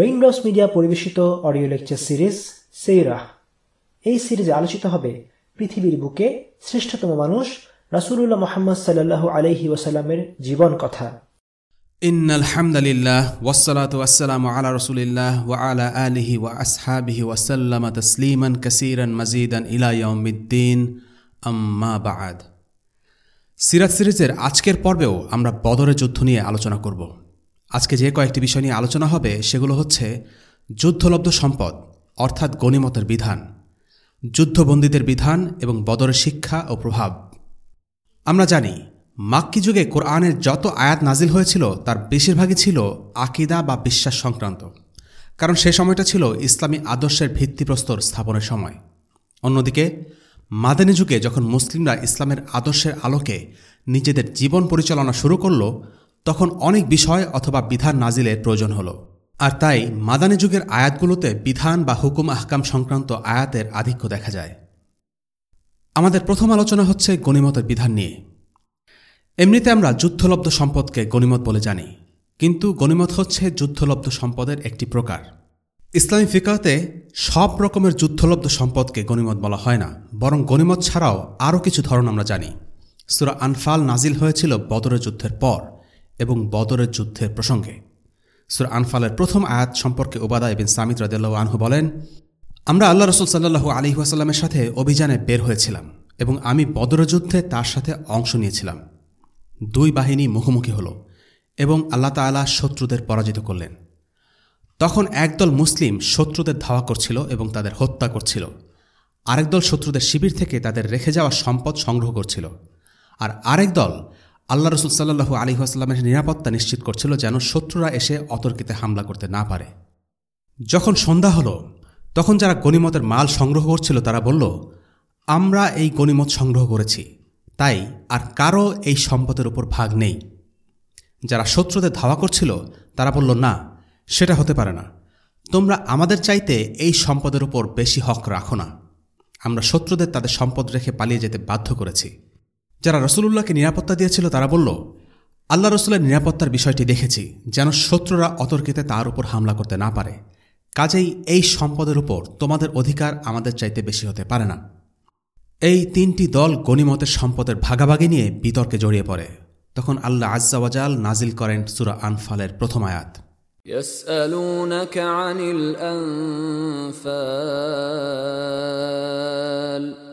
Raindrops Media পরিবেশিত audio lecture series সেইরাহ এই সিরিজে আলোচিত হবে পৃথিবীর বুকে শ্রেষ্ঠতম মানুষ রাসুলুল্লাহ মোহাম্মদ সাল্লাহ আলহি ওয়াসাল্লামের জীবন কথা। ইন আলহামদুলিল্লাহ ওয়াসালাত ওয়াসালাম আলা রসুলিল্লাহ ওয়া আলা আলিহি ওয়া আসহাবিহি ওয়াসাল্লাম তসলিমান কাসিরান মজিদান ইলাইয়াউমিদ্দিন আম্মা বাদ। সিরাজ সিরিজের আজকের পর্বেও আমরা বদরের যুদ্ধ নিয়ে আলোচনা করব। আজকে যে কয়েকটি বিষয় নিয়ে আলোচনা হবে, সেগুলো হচ্ছে যুদ্ধলব্ধ সম্পদ, অর্থাৎ গণিমতের বিধান, যুদ্ধবন্দীদের বিধান এবং বদরের শিক্ষা ও প্রভাব। আমরা জানি, মাক্কি যুগে কোরআনের যত আয়াত নাজিল হয়েছিল, তার বেশিরভাগই ছিল আকিদা বা বিশ্বাস সংক্রান্ত। কারণ সে সময়টা ছিল ইসলামী আদর্শের ভিত্তিপ্রস্তর স্থাপনের সময়। অন্যদিকে, মাদানী যুগে যখন মুসলিমরা ইসলামের আদর্শের আলোকে নিজেদের জীবন পরিচালনা শুরু করল তখন অনেক বিষয় অথবা বিধান নাজিলের প্রয়োজন হল। আর তাই মাদানী যুগের আয়াতগুলোতে বিধান বা হুকুম আহকাম সংক্রান্ত আয়াতের আধিক্য দেখা যায়। আমাদের প্রথম আলোচনা হচ্ছে গণিমতের বিধান নিয়ে। এমনিতে আমরা যুদ্ধলব্ধ সম্পদকে গণিমত বলে জানি, কিন্তু গণিমত হচ্ছে যুদ্ধলব্ধ সম্পদের একটি প্রকার। ইসলামী ফিকাতে সব রকমের যুদ্ধলব্ধ সম্পদকে গণিমত বলা হয় না, বরং গণিমত ছাড়াও আরও কিছু ধরন আমরা জানি। সুরা আনফাল নাজিল হয়েছিল বদরের যুদ্ধের পর। এবং বদরের যুদ্ধের প্রসঙ্গে। সুরা আনফালের প্রথম আয়াত সম্পর্কে ওবাদা এবিন সামিত রাদিল্লাহ আনহু বলেন, আমরা আল্লাহ রসুল সাল্লাহু আলী ওয়াসাল্লামের সাথে অভিযানে বের হয়েছিলাম এবং আমি বদরের যুদ্ধে তার সাথে অংশ নিয়েছিলাম। দুই বাহিনী মুখোমুখি হল এবং আল্লাহ তালা শত্রুদের পরাজিত করলেন। তখন একদল মুসলিম শত্রুদের ধাওয়া করছিল এবং তাদের হত্যা করছিল। আরেক দল শত্রুদের শিবির থেকে তাদের রেখে যাওয়া সম্পদ সংগ্রহ করছিল। আর আরেক দল আল্লাহ রসুল সাল্লু আলী আসাল্লামের নিরাপত্তা নিশ্চিত করছিল যেন শত্রুরা এসে অতর্কিতে হামলা করতে না পারে। যখন সন্ধ্যা হল, তখন যারা গণিমতের মাল সংগ্রহ করছিল তারা বলল, আমরা এই গণিমত সংগ্রহ করেছি, তাই আর কারও এই সম্পদের উপর ভাগ নেই। যারা শত্রুদের ধাওয়া করছিল, তারা বলল, না, সেটা হতে পারে না। তোমরা আমাদের চাইতে এই সম্পদের উপর বেশি হক রাখো না। আমরা শত্রুদের তাদের সম্পদ রেখে পালিয়ে যেতে বাধ্য করেছি। যারা রসুলুল্লাহকে নিরাপত্তা দিয়েছিল তারা বলল আল্লাহ রসুলের নিরাপত্তার বিষয়টি দেখেছি যেন শত্রুরা অতর্কিতে তার উপর হামলা করতে না পারে কাজেই এই সম্পদের উপর তোমাদের অধিকার আমাদের চাইতে বেশি হতে পারে না এই তিনটি দল গণিমতের সম্পদের ভাগাভাগি নিয়ে বিতর্কে জড়িয়ে পড়ে তখন আল্লাহ আজ্জাওয়াজাল নাজিল করেন সুরা আনফালের প্রথম আয়াত يسألونك عن الأنفال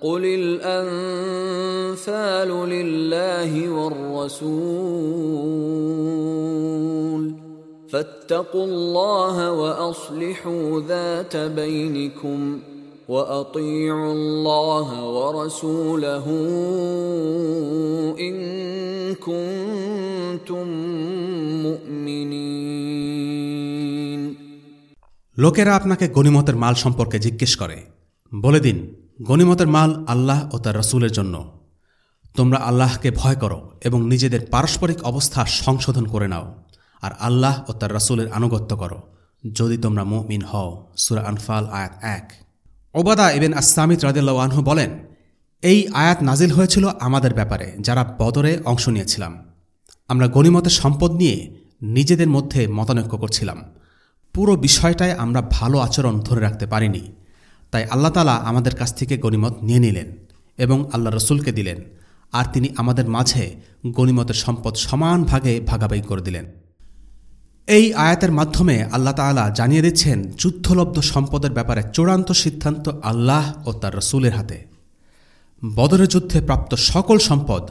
قل الأنفال لله والرسول فاتقوا الله وأصلحوا ذات بينكم واطيعوا الله ورسوله ان كنتم مؤمنين লোকেরা আপনাকে গণিমতের মাল সম্পর্কে জিজ্ঞেস করে বলে দিন গণিমতের মাল আল্লাহ ও তার রসুলের জন্য। তোমরা আল্লাহকে ভয় করো এবং নিজেদের পারস্পরিক অবস্থা সংশোধন করে নাও আর আল্লাহ ও তার রসুলের আনুগত্য করো। যদি তোমরা মুমিন হও, সুরা আনফাল আয়াত এক। ওবাদা ইবেন আসামিত রাদিল্লাহু বলেন, এই আয়াত নাজিল হয়েছিল আমাদের ব্যাপারে, যারা বদরে অংশ নিয়েছিলাম। আমরা গণিমতের সম্পদ নিয়ে নিজেদের মধ্যে মতানৈক্য করছিলাম। পুরো বিষয়টায় আমরা ভালো আচরণ ধরে রাখতে পারিনি। তাই আল্লাহ তালা আমাদের কাছ থেকে গণিমত নিয়ে নিলেন এবং আল্লাহ রসুলকে দিলেন, আর তিনি আমাদের মাঝে গণিমতের সম্পদ সমান ভাগে ভাগাভাগি করে দিলেন। এই আয়াতের মাধ্যমে আল্লাহ তালা জানিয়ে দিচ্ছেন, যুদ্ধলব্ধ সম্পদের ব্যাপারে চূড়ান্ত সিদ্ধান্ত আল্লাহ ও তার রসুলের হাতে। বদরের যুদ্ধে প্রাপ্ত সকল সম্পদ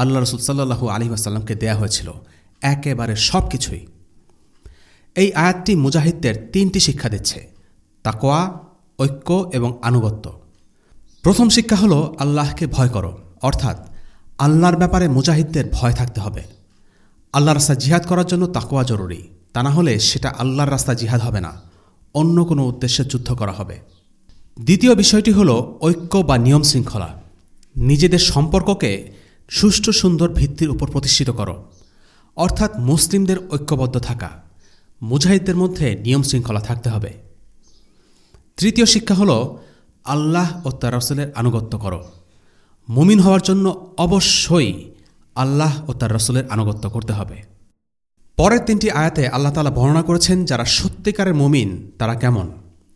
আল্লাহ রসুল সাল্লাহু আলী আসাল্লামকে দেয়া হয়েছিল, একেবারে সব কিছুই এই আয়াতটি মুজাহিদদের তিনটি শিক্ষা দিচ্ছে তাকোয়া ঐক্য এবং আনুগত্য। প্রথম শিক্ষা হল আল্লাহকে ভয় করো, অর্থাৎ আল্লাহর ব্যাপারে মুজাহিদদের ভয় থাকতে হবে। আল্লাহর রাস্তা জিহাদ করার জন্য তাকোয়া জরুরি, তা না হলে সেটা আল্লাহর রাস্তা জিহাদ হবে না, অন্য কোনো উদ্দেশ্যে যুদ্ধ করা হবে। দ্বিতীয় বিষয়টি হল ঐক্য বা নিয়ম শৃঙ্খলা। নিজেদের সম্পর্ককে সুষ্ঠু সুন্দর ভিত্তির উপর প্রতিষ্ঠিত করো, অর্থাৎ মুসলিমদের ঐক্যবদ্ধ থাকা। মুজাহিদদের মধ্যে নিয়ম শৃঙ্খলা থাকতে হবে। তৃতীয় শিক্ষা হল আল্লাহ ও তার রসুলের আনুগত্য করো। মুমিন হওয়ার জন্য অবশ্যই আল্লাহ ও তার রসুলের আনুগত্য করতে হবে। পরের তিনটি আয়াতে আল্লাহ তালা বর্ণনা করেছেন, যারা সত্যিকারের মুমিন, তারা কেমন?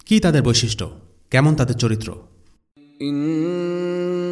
কি তাদের বৈশিষ্ট্য? কেমন তাদের চরিত্র?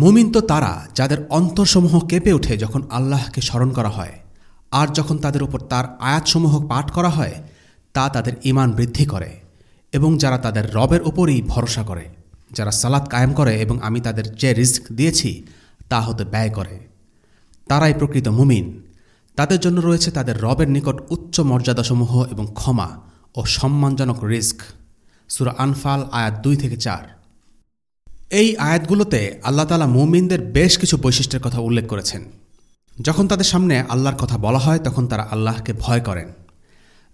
মুমিন তো তারা যাদের অন্তরসমূহ কেঁপে ওঠে যখন আল্লাহকে স্মরণ করা হয়, আর যখন তাদের উপর তার আয়াতসমূহ পাঠ করা হয়, তা তাদের ইমান বৃদ্ধি করে এবং যারা তাদের রবের উপরই ভরসা করে, যারা সালাত কায়েম করে এবং আমি তাদের যে রিস্ক দিয়েছি, তা হতে ব্যয় করে। তারাই প্রকৃত মুমিন। তাদের জন্য রয়েছে তাদের রবের নিকট উচ্চ মর্যাদাসমূহ এবং ক্ষমা ও সম্মানজনক রিস্ক সুরা আনফাল আয়াত দুই থেকে চার। এই আয়াতগুলোতে আল্লাহ তালা মুমিনদের বেশ কিছু বৈশিষ্ট্যের কথা উল্লেখ করেছেন। যখন তাদের সামনে আল্লাহর কথা বলা হয়, তখন তারা আল্লাহকে ভয় করেন।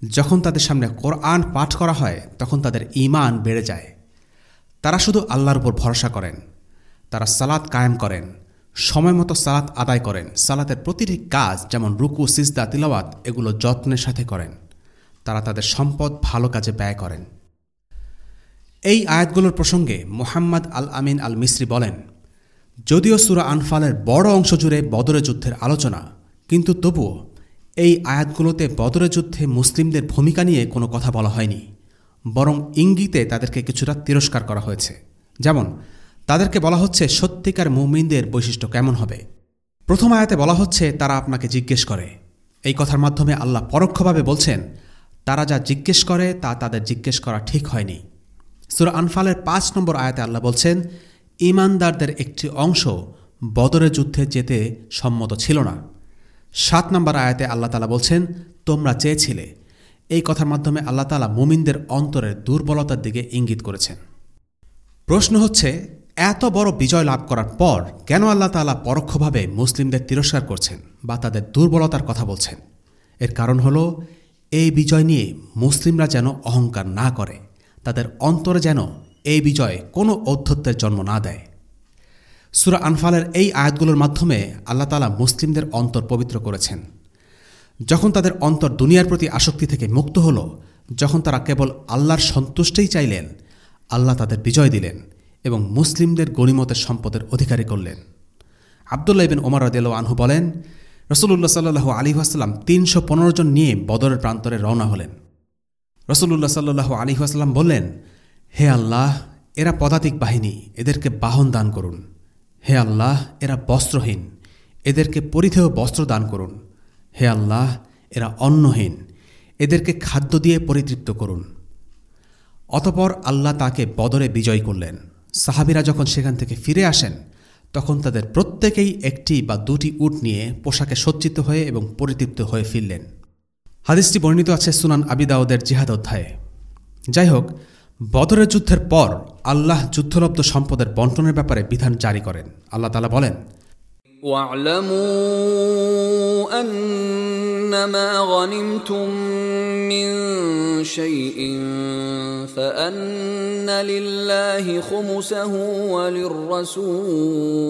যখন তাদের সামনে কোরআন পাঠ করা হয়, তখন তাদের ইমান বেড়ে যায়। তারা শুধু আল্লাহর উপর ভরসা করেন। তারা সালাত কায়েম করেন। সময় মতো সালাত আদায় করেন। সালাতের প্রতিটি কাজ, যেমন রুকু, সিজদা, তিলাওয়াত, এগুলো যত্নের সাথে করেন। তারা তাদের সম্পদ ভালো কাজে ব্যয় করেন। এই আয়াতগুলোর প্রসঙ্গে মোহাম্মদ আল আমিন আল মিসরি বলেন, যদিও সুরা আনফালের বড় অংশ জুড়ে বদরে যুদ্ধের আলোচনা, কিন্তু তবুও এই আয়াতগুলোতে বদরে যুদ্ধে মুসলিমদের ভূমিকা নিয়ে কোনো কথা বলা হয়নি, বরং ইঙ্গিতে তাদেরকে কিছুটা তিরস্কার করা হয়েছে। যেমন, তাদেরকে বলা হচ্ছে সত্যিকার মুমিনদের বৈশিষ্ট্য কেমন হবে। প্রথম আয়াতে বলা হচ্ছে, তারা আপনাকে জিজ্ঞেস করে। এই কথার মাধ্যমে আল্লাহ পরোক্ষভাবে বলছেন, তারা যা জিজ্ঞেস করে তা তাদের জিজ্ঞেস করা ঠিক হয়নি। সুরা আনফালের পাঁচ নম্বর আয়াতে আল্লাহ বলছেন, ইমানদারদের একটি অংশ বদরের যুদ্ধে যেতে সম্মত ছিল না। সাত নম্বর আয়াতে আল্লাহ তালা বলছেন, তোমরা চেয়েছিলে। এই কথার মাধ্যমে আল্লাহ তালা মুমিনদের অন্তরের দুর্বলতার দিকে ইঙ্গিত করেছেন। প্রশ্ন হচ্ছে, এত বড় বিজয় লাভ করার পর কেন আল্লাহ তালা পরোক্ষভাবে মুসলিমদের তিরস্কার করছেন বা তাদের দুর্বলতার কথা বলছেন? এর কারণ হল, এই বিজয় নিয়ে মুসলিমরা যেন অহংকার না করে। তাদের অন্তরে যেন এই বিজয় কোনো ঔদ্ধত্যের জন্ম না দেয়। সুরা আনফালের এই আয়াতগুলোর মাধ্যমে আল্লাহ তালা মুসলিমদের অন্তর পবিত্র করেছেন। যখন তাদের অন্তর দুনিয়ার প্রতি আসক্তি থেকে মুক্ত হল, যখন তারা কেবল আল্লাহর সন্তুষ্টেই চাইলেন, আল্লাহ তাদের বিজয় দিলেন এবং মুসলিমদের গণিমতের সম্পদের অধিকারী করলেন। আবদুল্লাহ বিন ওমর রদেল আনহু বলেন রসুল্লাহ সাল্লু আলী আসাল্লাম তিনশো পনেরো জন নিয়ে বদরের প্রান্তরে রওনা হলেন। রসুল্লাহ সাল্লু আলী আসাল্লাম বললেন, হে আল্লাহ, এরা পদাতিক বাহিনী, এদেরকে বাহন দান করুন। হে আল্লাহ, এরা বস্ত্রহীন, এদেরকে পরিধেয় বস্ত্র দান করুন। হে আল্লাহ, এরা অন্নহীন, এদেরকে খাদ্য দিয়ে পরিতৃপ্ত করুন। অতপর আল্লাহ তাকে বদরে বিজয় করলেন। সাহাবিরা যখন সেখান থেকে ফিরে আসেন, তখন তাদের প্রত্যেকেই একটি বা দুটি উট নিয়ে পোশাকে সজ্জিত হয়ে এবং পরিতৃপ্ত হয়ে ফিরলেন। হাদিসটি বর্ণিত আছে সুনান আবিদাউদের জিহাদ অধ্যায়ে যাই হোক বদরের যুদ্ধের পর আল্লাহ যুদ্ধলব্ধ সম্পদের বন্টনের ব্যাপারে বিধান জারি করেন আল্লাহ তালা বলেন واعلموا انما غنمتم من شيء فان لله خمسه وللرسول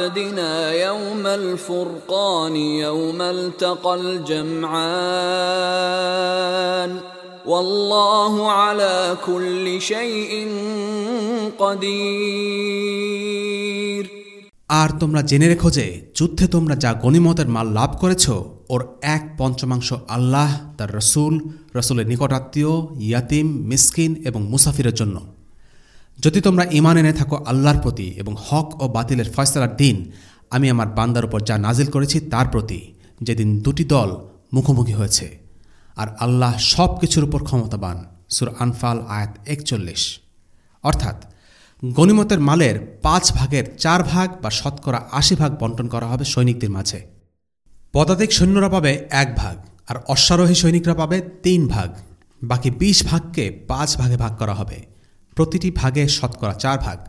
عبدنا يوم الفرقان يوم التقى الجمعان والله على كل شيء قدير আর তোমরা জেনে রেখো যে যুদ্ধে তোমরা যা গণিমতের মাল লাভ করেছ ওর এক পঞ্চমাংশ আল্লাহ তার রসুল রসুলের নিকটাত্মীয় ইয়াতিম মিসকিন এবং মুসাফিরের জন্য যদি তোমরা ইমান এনে থাকো আল্লাহর প্রতি এবং হক ও বাতিলের ফয়সলার দিন, আমি আমার বান্দার উপর যা নাজিল করেছি তার প্রতি যেদিন দুটি দল মুখোমুখি হয়েছে। আর আল্লাহ সব কিছুর উপর ক্ষমতাবান। সুর আনফাল, আয়াত একচল্লিশ। অর্থাৎ গণিমতের মালের পাঁচ ভাগের চার ভাগ বা শতকরা আশি ভাগ বন্টন করা হবে সৈনিকদের মাঝে। পদাতিক সৈন্যরা পাবে এক ভাগ আর অশ্বারোহী সৈনিকরা পাবে তিন ভাগ। বাকি বিশ ভাগকে পাঁচ ভাগে ভাগ করা হবে। প্রতিটি ভাগে শতকরা চার ভাগ।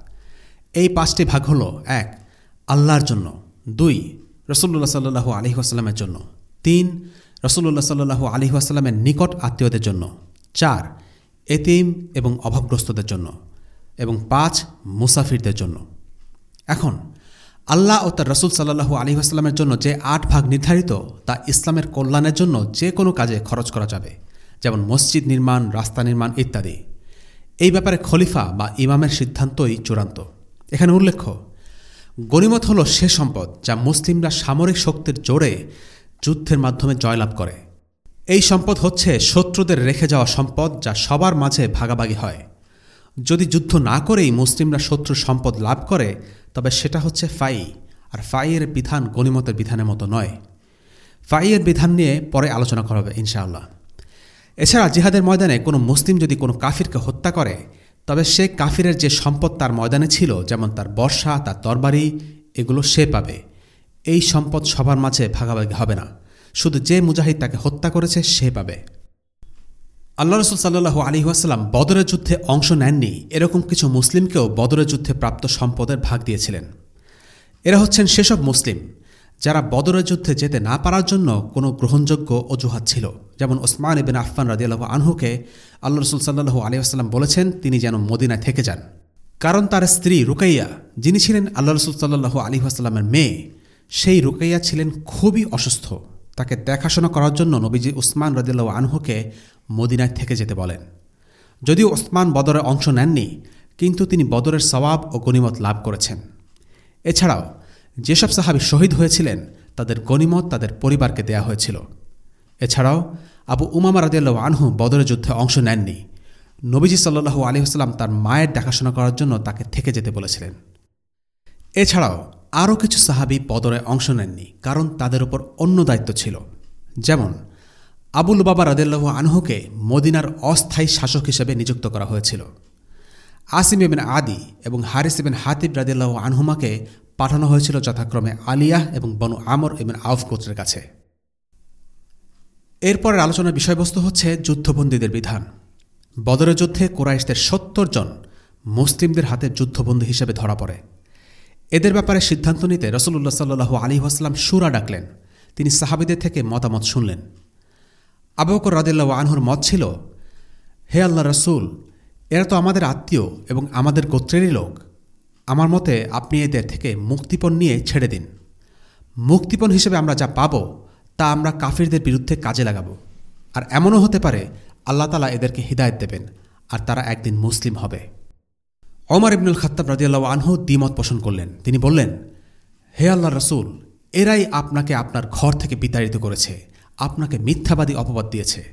এই পাঁচটি ভাগ হল, এক, আল্লাহর জন্য, দুই রসুল্লাহ সাল্লু আলী আসাল্লামের জন্য, তিন রসুল্লাহ সাল্লু আলী আসাল্লামের নিকট আত্মীয়দের জন্য, চার, এতিম এবং অভাবগ্রস্তদের জন্য, এবং পাঁচ, মুসাফিরদের জন্য। এখন, আল্লাহ ও তার রসুল সাল্লাহু আলী আসলামের জন্য যে আট ভাগ নির্ধারিত, তা ইসলামের কল্যাণের জন্য যে কোনো কাজে খরচ করা যাবে। যেমন মসজিদ নির্মাণ, রাস্তা নির্মাণ ইত্যাদি। এই ব্যাপারে খলিফা বা ইমামের সিদ্ধান্তই চূড়ান্ত। এখানে উল্লেখ্য, গণিমত হল সে সম্পদ যা মুসলিমরা সামরিক শক্তির জোরে যুদ্ধের মাধ্যমে জয়লাভ করে। এই সম্পদ হচ্ছে শত্রুদের রেখে যাওয়া সম্পদ যা সবার মাঝে ভাগাভাগি হয়। যদি যুদ্ধ না করেই মুসলিমরা শত্রু সম্পদ লাভ করে, তবে সেটা হচ্ছে ফাই, আর ফাইয়ের বিধান গণিমতের বিধানের মতো নয়। ফাইয়ের বিধান নিয়ে পরে আলোচনা করা হবে ইনশাআল্লাহ। এছাড়া জিহাদের ময়দানে কোনো মুসলিম যদি কোনো কাফিরকে হত্যা করে, তবে সে কাফিরের যে সম্পদ তার ময়দানে ছিল, যেমন তার বর্ষা, তার তরবারি, এগুলো সে পাবে। এই সম্পদ সবার মাঝে ভাগাভাগি হবে না। শুধু যে মুজাহিদ তাকে হত্যা করেছে, সে পাবে। আল্লাহ রসুল সাল্লু আলী আসাল্লাম বদরের যুদ্ধে অংশ নেননি। এরকম কিছু মুসলিমকেও বদরের যুদ্ধে প্রাপ্ত সম্পদের ভাগ দিয়েছিলেন। এরা হচ্ছেন সেসব মুসলিম। যারা বদরের যুদ্ধে যেতে না পারার জন্য কোনো গ্রহণযোগ্য অজুহাত ছিল। যেমন ওসমান ইবিন আফফান রাজিয়াল্লাহ আনহুকে আল্লাহ রসুল সাল্লু আলী আসাল্লাম বলেছেন, তিনি যেন মদিনায় থেকে যান। কারণ তার স্ত্রী রুকাইয়া, যিনি ছিলেন আল্লাহ রসুল সাল্লু আলী আসাল্লামের মেয়ে, সেই রুকাইয়া ছিলেন খুবই অসুস্থ। তাকে দেখাশোনা করার জন্য নবীজি উসমান রদিল্লা আনহুকে মদিনায় থেকে যেতে বলেন। যদিও ওসমান বদরে অংশ নেননি, কিন্তু তিনি বদরের সবাব ও গণিমত লাভ করেছেন। এছাড়াও যেসব সাহাবি শহীদ হয়েছিলেন, তাদের গণিমত তাদের পরিবারকে দেয়া হয়েছিল। এছাড়াও আবু উমামা রাদিয়াল্লাহ আনহু বদরের যুদ্ধে অংশ নেননি। নবীজি সাল্লু আলহিহাস্লাম তার মায়ের দেখাশোনা করার জন্য তাকে থেকে যেতে বলেছিলেন। এছাড়াও আরও কিছু সাহাবি বদরে অংশ নেননি, কারণ তাদের উপর অন্য দায়িত্ব ছিল। যেমন আবুল বাবা রাদেল্লাহ আনহুকে মদিনার অস্থায়ী শাসক হিসেবে নিযুক্ত করা হয়েছিল। আসিম ইবেন আদি এবং হারিস ইবেন হাতিব রাদিল্লাহ আনহুমাকে পাঠানো হয়েছিল যথাক্রমে আলিয়াহ এবং বনু আমর এবং আউফ গোত্রের কাছে। এরপরের আলোচনার বিষয়বস্তু হচ্ছে যুদ্ধবন্দীদের বিধান। বদরের যুদ্ধে কোরাইশদের সত্তর জন মুসলিমদের হাতে যুদ্ধবন্দী হিসেবে ধরা পড়ে। এদের ব্যাপারে সিদ্ধান্ত নিতে রসুল্লাহ সাল্লু আলী আসলাম সুরা ডাকলেন। তিনি সাহাবিদের থেকে মতামত শুনলেন। আবকর রাদিল্লা আনহুর মত ছিল, হে আল্লাহ রসুল, এরা তো আমাদের আত্মীয় এবং আমাদের গোত্রেরই লোক। আমার মতে আপনি এদের থেকে মুক্তিপণ নিয়ে ছেড়ে দিন। মুক্তিপণ হিসেবে আমরা যা পাব, তা আমরা কাফিরদের বিরুদ্ধে কাজে লাগাব। আর এমনও হতে পারে, আল্লাহ তালা এদেরকে হৃদায়ত দেবেন, আর তারা একদিন মুসলিম হবে। অমর ইবনুল খত্তাব রাজিয়াল্লাহ আনহু দ্বিমত পোষণ করলেন। তিনি বললেন, হে আল্লাহ রসুল, এরাই আপনাকে আপনার ঘর থেকে বিতাড়িত করেছে, আপনাকে মিথ্যাবাদী অপবাদ দিয়েছে।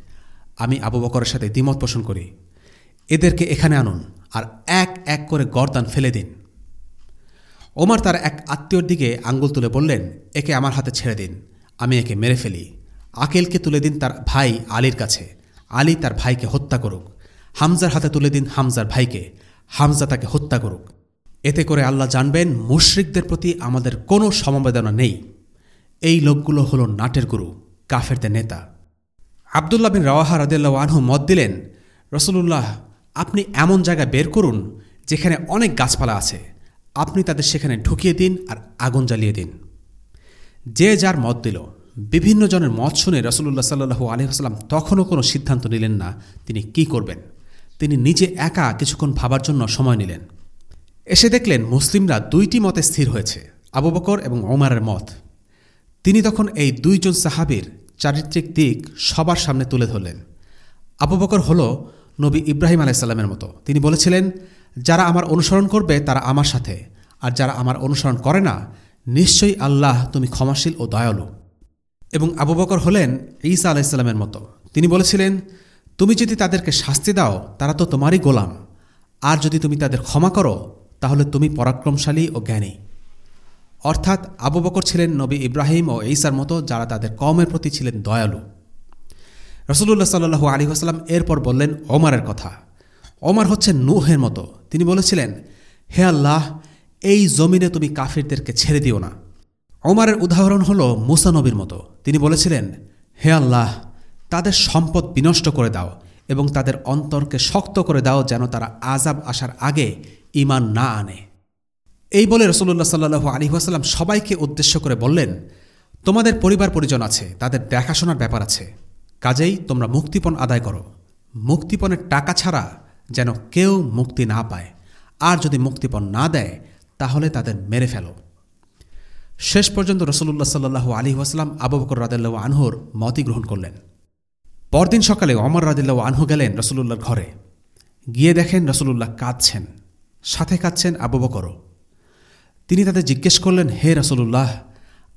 আমি আবু বকরের সাথে দ্বিমত পোষণ করি। এদেরকে এখানে আনুন, আর এক এক করে গরদান ফেলে দিন। ওমর তার এক আত্মীয়র দিকে আঙ্গুল তুলে বললেন, একে আমার হাতে ছেড়ে দিন, আমি একে মেরে ফেলি। আকেলকে তুলে দিন তার ভাই আলীর কাছে। আলী তার ভাইকে হত্যা করুক। হামজার হাতে তুলে দিন হামজার ভাইকে। হামজা তাকে হত্যা করুক। এতে করে আল্লাহ জানবেন, মুশরিকদের প্রতি আমাদের কোনো সমবেদনা নেই। এই লোকগুলো হলো নাটের গুরু, কাফেরদের নেতা। আবদুল্লাহ বিন রাওয়াহা রাদিল্লা আনহু মত দিলেন রসুল্লাহ আপনি এমন জায়গায় বের করুন, যেখানে অনেক গাছপালা আছে। আপনি তাদের সেখানে ঢুকিয়ে দিন আর আগুন জ্বালিয়ে দিন। যে যার মত দিল। বিভিন্ন জনের মত শুনে রসুল্লাহ সাল্লু আলহিহাস্লাম তখনও কোনো সিদ্ধান্ত নিলেন না তিনি কি করবেন। তিনি নিজে একা কিছুক্ষণ ভাবার জন্য সময় নিলেন। এসে দেখলেন মুসলিমরা দুইটি মতে স্থির হয়েছে, আবু বকর এবং ওমারের মত। তিনি তখন এই দুইজন সাহাবির চারিত্রিক দিক সবার সামনে তুলে ধরলেন। আবু বকর হল নবী ইব্রাহিম আলাইসাল্লামের মতো। তিনি বলেছিলেন যারা আমার অনুসরণ করবে, তারা আমার সাথে। আর যারা আমার অনুসরণ করে না, নিশ্চয়ই আল্লাহ তুমি ক্ষমাশীল ও দয়ালু। এবং আবু বকর হলেন ঈসা আলাইসাল্লামের মতো। তিনি বলেছিলেন, তুমি যদি তাদেরকে শাস্তি দাও, তারা তো তোমারই গোলাম। আর যদি তুমি তাদের ক্ষমা করো, তাহলে তুমি পরাক্রমশালী ও জ্ঞানী। অর্থাৎ আবু বকর ছিলেন নবী ইব্রাহিম ও ঈসার মতো, যারা তাদের কমের প্রতি ছিলেন দয়ালু। রসুল্লাহ সাল্লু আলী আসাল্লাম এরপর বললেন, ওমারের কথা। ওমার হচ্ছেন নুহের মতো। তিনি বলেছিলেন, হে আল্লাহ, এই জমিনে তুমি কাফিরদেরকে ছেড়ে দিও না। ওমারের উদাহরণ হল মুসানবীর মতো। তিনি বলেছিলেন, হে আল্লাহ, তাদের সম্পদ বিনষ্ট করে দাও এবং তাদের অন্তরকে শক্ত করে দাও যেন তারা আজাব আসার আগে ইমান না আনে। এই বলে রসুল্লাহ সাল্লু আলী আসাল্লাম সবাইকে উদ্দেশ্য করে বললেন, তোমাদের পরিবার পরিজন আছে, তাদের দেখাশোনার ব্যাপার আছে। কাজেই তোমরা মুক্তিপণ আদায় করো। মুক্তিপণের টাকা ছাড়া যেন কেউ মুক্তি না পায়। আর যদি মুক্তিপণ না দেয়, তাহলে তাদের মেরে ফেলো। শেষ পর্যন্ত রসুল্লাহ সাল্লু আলী ওয়াসালাম আবু বকর রাদেল্লা আনহুর মতই গ্রহণ করলেন। পরদিন সকালে অমর রাদিল্লা আনহু গেলেন রসুল্লাহর ঘরে। গিয়ে দেখেন রসুল্লাহ কাঁদছেন, সাথে কাঁদছেন আবু বকরও। তিনি তাদের জিজ্ঞেস করলেন, হে রসুল্লাহ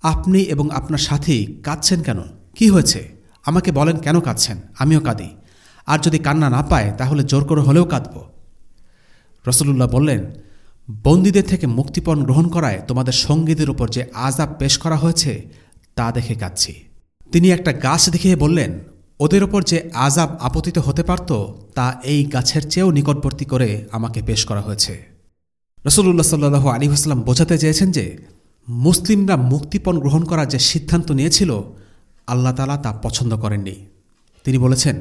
আপনি এবং আপনার সাথী কাঁদছেন কেন? কি হয়েছে? আমাকে বলেন কেন কাঁদছেন? আমিও কাঁদি। আর যদি কান্না না পায়, তাহলে জোর করে হলেও কাঁদব। রসুল্লাহ বললেন, বন্দীদের থেকে মুক্তিপণ গ্রহণ করায় তোমাদের সঙ্গীদের উপর যে আজাব পেশ করা হয়েছে, তা দেখে কাঁদছি। তিনি একটা গাছ দেখিয়ে বললেন, ওদের ওপর যে আজাব আপতিত হতে পারত, তা এই গাছের চেয়েও নিকটবর্তী করে আমাকে পেশ করা হয়েছে। রসুল্লাহ সাল্লু আলী হাসলাম বোঝাতে চেয়েছেন যে, মুসলিমরা মুক্তিপণ গ্রহণ করার যে সিদ্ধান্ত নিয়েছিল, আল্লাহ তালা তা পছন্দ করেননি। তিনি বলেছেন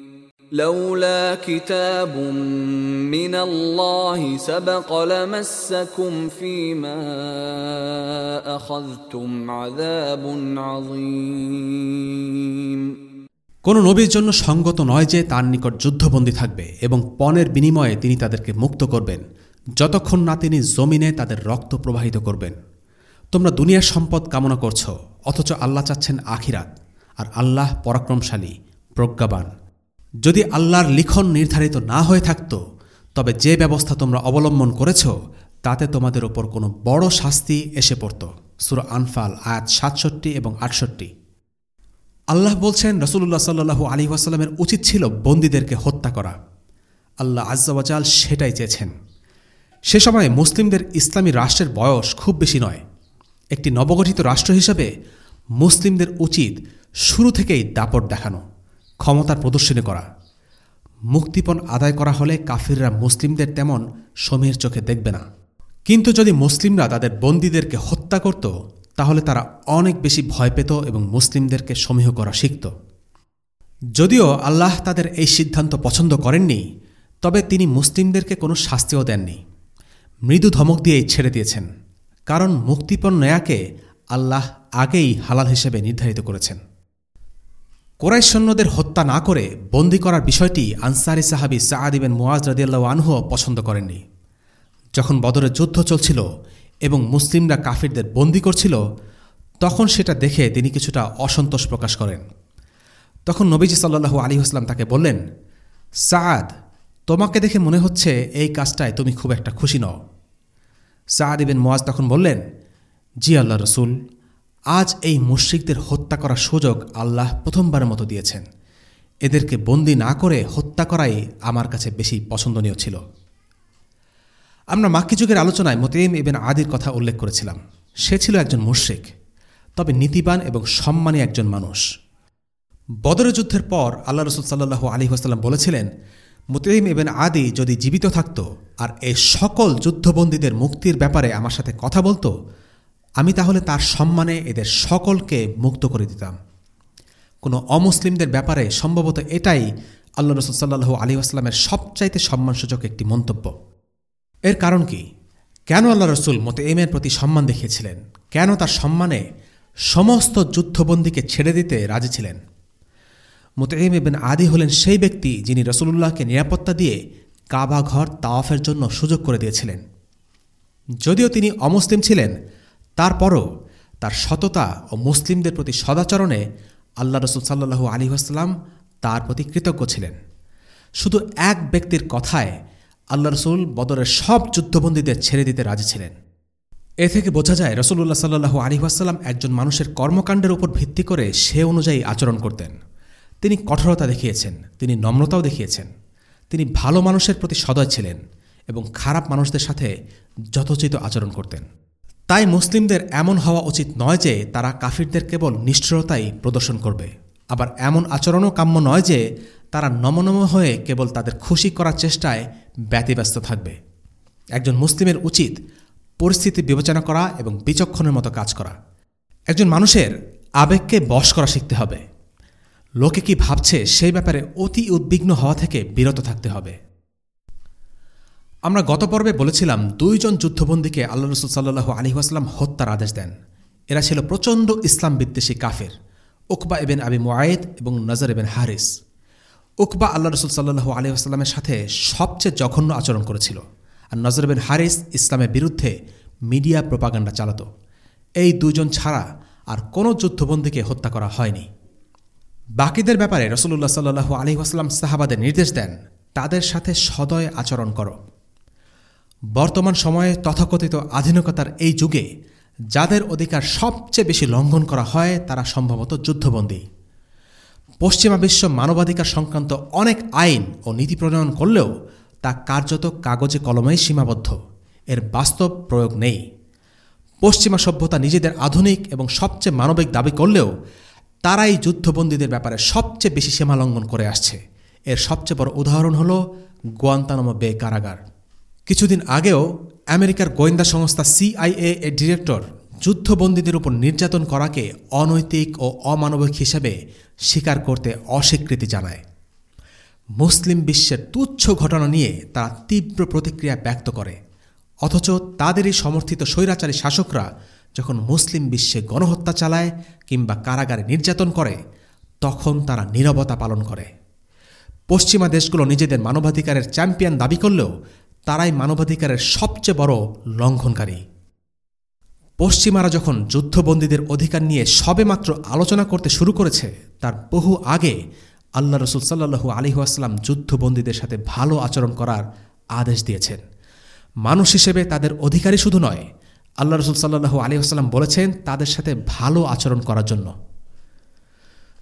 لولا كتاب من الله سبق لمسكم فيما اخذتم عذاب عظيم কোন নবীর জন্য সঙ্গত নয় যে তার নিকট যুদ্ধবন্দী থাকবে এবং পণের বিনিময়ে তিনি তাদেরকে মুক্ত করবেন যতক্ষণ না তিনি জমিনে তাদের রক্ত প্রবাহিত করবেন তোমরা দুনিয়ার সম্পদ কামনা করছ অথচ আল্লাহ চাচ্ছেন আখিরাত আর আল্লাহ পরাক্রমশালী প্রজ্ঞাবান যদি আল্লাহর লিখন নির্ধারিত না হয়ে থাকত, তবে যে ব্যবস্থা তোমরা অবলম্বন করেছ, তাতে তোমাদের ওপর কোনো বড় শাস্তি এসে পড়ত। সুর আনফাল, আয়াত সাতষট্টি এবং আটষট্টি। আল্লাহ বলছেন রসুল্লাহ সাল্লু আলী ওয়াসাল্লামের উচিত ছিল বন্দীদেরকে হত্যা করা। আল্লাহ আজ্জাওয়াজাল সেটাই চেয়েছেন। সে সময়ে মুসলিমদের ইসলামী রাষ্ট্রের বয়স খুব বেশি নয়। একটি নবগঠিত রাষ্ট্র হিসাবে মুসলিমদের উচিত শুরু থেকেই দাপট দেখানো। ক্ষমতার প্রদর্শনী করা। মুক্তিপণ আদায় করা হলে কাফিররা মুসলিমদের তেমন সমীর চোখে দেখবে না। কিন্তু যদি মুসলিমরা তাদের বন্দীদেরকে হত্যা করত, তাহলে তারা অনেক বেশি ভয় পেত এবং মুসলিমদেরকে সমীহ করা শিখত। যদিও আল্লাহ তাদের এই সিদ্ধান্ত পছন্দ করেননি, তবে তিনি মুসলিমদেরকে কোনো শাস্তিও দেননি। মৃদু ধমক দিয়েই ছেড়ে দিয়েছেন, কারণ মুক্তিপণ নেয়াকে আল্লাহ আগেই হালাল হিসেবে নির্ধারিত করেছেন। কোরাই সৈন্যদের হত্যা না করে বন্দি করার বিষয়টি আনসারি সাহাবি সাহাদ ইবেন মুয়াজ রাদিয়াল্লাহ আনহুও পছন্দ করেননি। যখন বদরের যুদ্ধ চলছিল এবং মুসলিমরা কাফিরদের বন্দি করছিল, তখন সেটা দেখে তিনি কিছুটা অসন্তোষ প্রকাশ করেন। তখন নবীজি সাল্লাহু আলী আসলাম তাকে বললেন সাদ তোমাকে দেখে মনে হচ্ছে এই কাজটায় তুমি খুব একটা খুশি নও। সাদ ইবেন মোয়াজ তখন বললেন, জি আল্লাহ রসুল আজ এই মুশ্রিকদের হত্যা করার সুযোগ আল্লাহ প্রথমবারের মতো দিয়েছেন। এদেরকে বন্দি না করে হত্যা করাই আমার কাছে বেশি পছন্দনীয় ছিল। আমরা মাক্কি যুগের আলোচনায় মতেম এবেন আদির কথা উল্লেখ করেছিলাম। সে ছিল একজন মুশ্রিক, তবে নীতিবান এবং সম্মানী একজন মানুষ। বদর যুদ্ধের পর আল্লাহ রসুল সাল্লাহু আলী হাসাল্লাম বলেছিলেন মুতরিম এবেন আদি যদি জীবিত থাকত আর এই সকল যুদ্ধবন্দীদের মুক্তির ব্যাপারে আমার সাথে কথা বলতো আমি তাহলে তার সম্মানে এদের সকলকে মুক্ত করে দিতাম। কোনো অমুসলিমদের ব্যাপারে সম্ভবত এটাই আল্লাহ রসুল সাল্লাহু আলী আসলামের সবচাইতে সম্মানসূচক একটি মন্তব্য। এর কারণ কি? কেন আল্লাহ রসুল মতে এমের প্রতি সম্মান দেখিয়েছিলেন? কেন তার সম্মানে সমস্ত যুদ্ধবন্দীকে ছেড়ে দিতে রাজি ছিলেন? মোতেম এবেন আদি হলেন সেই ব্যক্তি যিনি রসুল্লাহকে নিরাপত্তা দিয়ে কাবা ঘর তাওয়াফের জন্য সুযোগ করে দিয়েছিলেন। যদিও তিনি অমুসলিম ছিলেন তারপরও তার সততা ও মুসলিমদের প্রতি সদাচরণে আল্লাহ রসুল সাল্লু আলী আসসালাম তার প্রতি কৃতজ্ঞ ছিলেন। শুধু এক ব্যক্তির কথায় আল্লাহ রসুল বদরের সব যুদ্ধবন্দীদের ছেড়ে দিতে রাজি ছিলেন। এ থেকে বোঝা যায় রসুল্লাহ সাল্লু আলী আসাল্লাম একজন মানুষের কর্মকাণ্ডের উপর ভিত্তি করে সে অনুযায়ী আচরণ করতেন। তিনি কঠোরতা দেখিয়েছেন, তিনি নম্রতাও দেখিয়েছেন। তিনি ভালো মানুষের প্রতি সদয় ছিলেন এবং খারাপ মানুষদের সাথে যথোচিত আচরণ করতেন। তাই মুসলিমদের এমন হওয়া উচিত নয় যে তারা কাফিরদের কেবল নিষ্ঠুরতাই প্রদর্শন করবে। আবার এমন আচরণও কাম্য নয় যে তারা নমনম হয়ে কেবল তাদের খুশি করার চেষ্টায় ব্যতিব্যস্ত থাকবে। একজন মুসলিমের উচিত পরিস্থিতি বিবেচনা করা এবং বিচক্ষণের মতো কাজ করা। একজন মানুষের আবেগকে বশ করা শিখতে হবে। লোকে কি ভাবছে সেই ব্যাপারে অতি উদ্বিগ্ন হওয়া থেকে বিরত থাকতে হবে। আমরা গত পর্বে বলেছিলাম দুইজন যুদ্ধবন্দীকে আল্লাহ রসুল সাল্লু আলহিহাস্লাম হত্যার আদেশ দেন। এরা ছিল প্রচণ্ড ইসলাম বিদ্বেষী কাফের, উকবা এবেন আবি মোয়ায়েদ এবং নজর এবেন হারিস। উকবা আল্লাহ রসুল সাল্লু আলহিহাস্লামের সাথে সবচেয়ে জঘন্য আচরণ করেছিল আর নজর এবেন হারিস ইসলামের বিরুদ্ধে মিডিয়া প্রপাগান্ডা চালাত। এই দুজন ছাড়া আর কোনো যুদ্ধবন্দীকে হত্যা করা হয়নি। বাকিদের ব্যাপারে রসুল্লাহ সাল্লু আলি ওয়াসাল্লাম সাহাবাদের নির্দেশ দেন, তাদের সাথে সদয় আচরণ করো। বর্তমান সময়ে তথাকথিত আধুনিকতার এই যুগে, যাদের অধিকার সবচেয়ে বেশি লঙ্ঘন করা হয়, তারা সম্ভবত যুদ্ধবন্দী। পশ্চিমা বিশ্ব মানবাধিকার সংক্রান্ত অনেক আইন ও নীতি প্রণয়ন করলেও তা কার্যত কাগজে কলমেই সীমাবদ্ধ। এর বাস্তব প্রয়োগ নেই। পশ্চিমা সভ্যতা নিজেদের আধুনিক এবং সবচেয়ে মানবিক দাবি করলেও তারাই যুদ্ধবন্দীদের ব্যাপারে সবচেয়ে বেশি সীমালঙ্ঘন করে আসছে। এর সবচেয়ে বড় উদাহরণ হল গোয়ান্তানামো বে কারাগার। কিছুদিন আগেও আমেরিকার গোয়েন্দা সংস্থা সিআইএ এর ডিরেক্টর যুদ্ধবন্দীদের উপর নির্যাতন করাকে অনৈতিক ও অমানবিক হিসেবে স্বীকার করতে অস্বীকৃতি জানায়। মুসলিম বিশ্বের তুচ্ছ ঘটনা নিয়ে তারা তীব্র প্রতিক্রিয়া ব্যক্ত করে। অথচ তাদেরই সমর্থিত স্বৈরাচারী শাসকরা যখন মুসলিম বিশ্বে গণহত্যা চালায় কিংবা কারাগারে নির্যাতন করে, তখন তারা নীরবতা পালন করে। পশ্চিমা দেশগুলো নিজেদের মানবাধিকারের চ্যাম্পিয়ন দাবি করলেও তারাই মানবাধিকারের সবচেয়ে বড় লঙ্ঘনকারী। পশ্চিমারা যখন যুদ্ধবন্দীদের অধিকার নিয়ে সবেমাত্র আলোচনা করতে শুরু করেছে, তার বহু আগে আল্লাহ রসুল সাল্লু আলিহাস্লাম যুদ্ধবন্দীদের সাথে ভালো আচরণ করার আদেশ দিয়েছেন। মানুষ হিসেবে তাদের অধিকারী শুধু নয়, আল্লাহ রসুল সাল্লু আলিহাস্লাম বলেছেন তাদের সাথে ভালো আচরণ করার জন্য।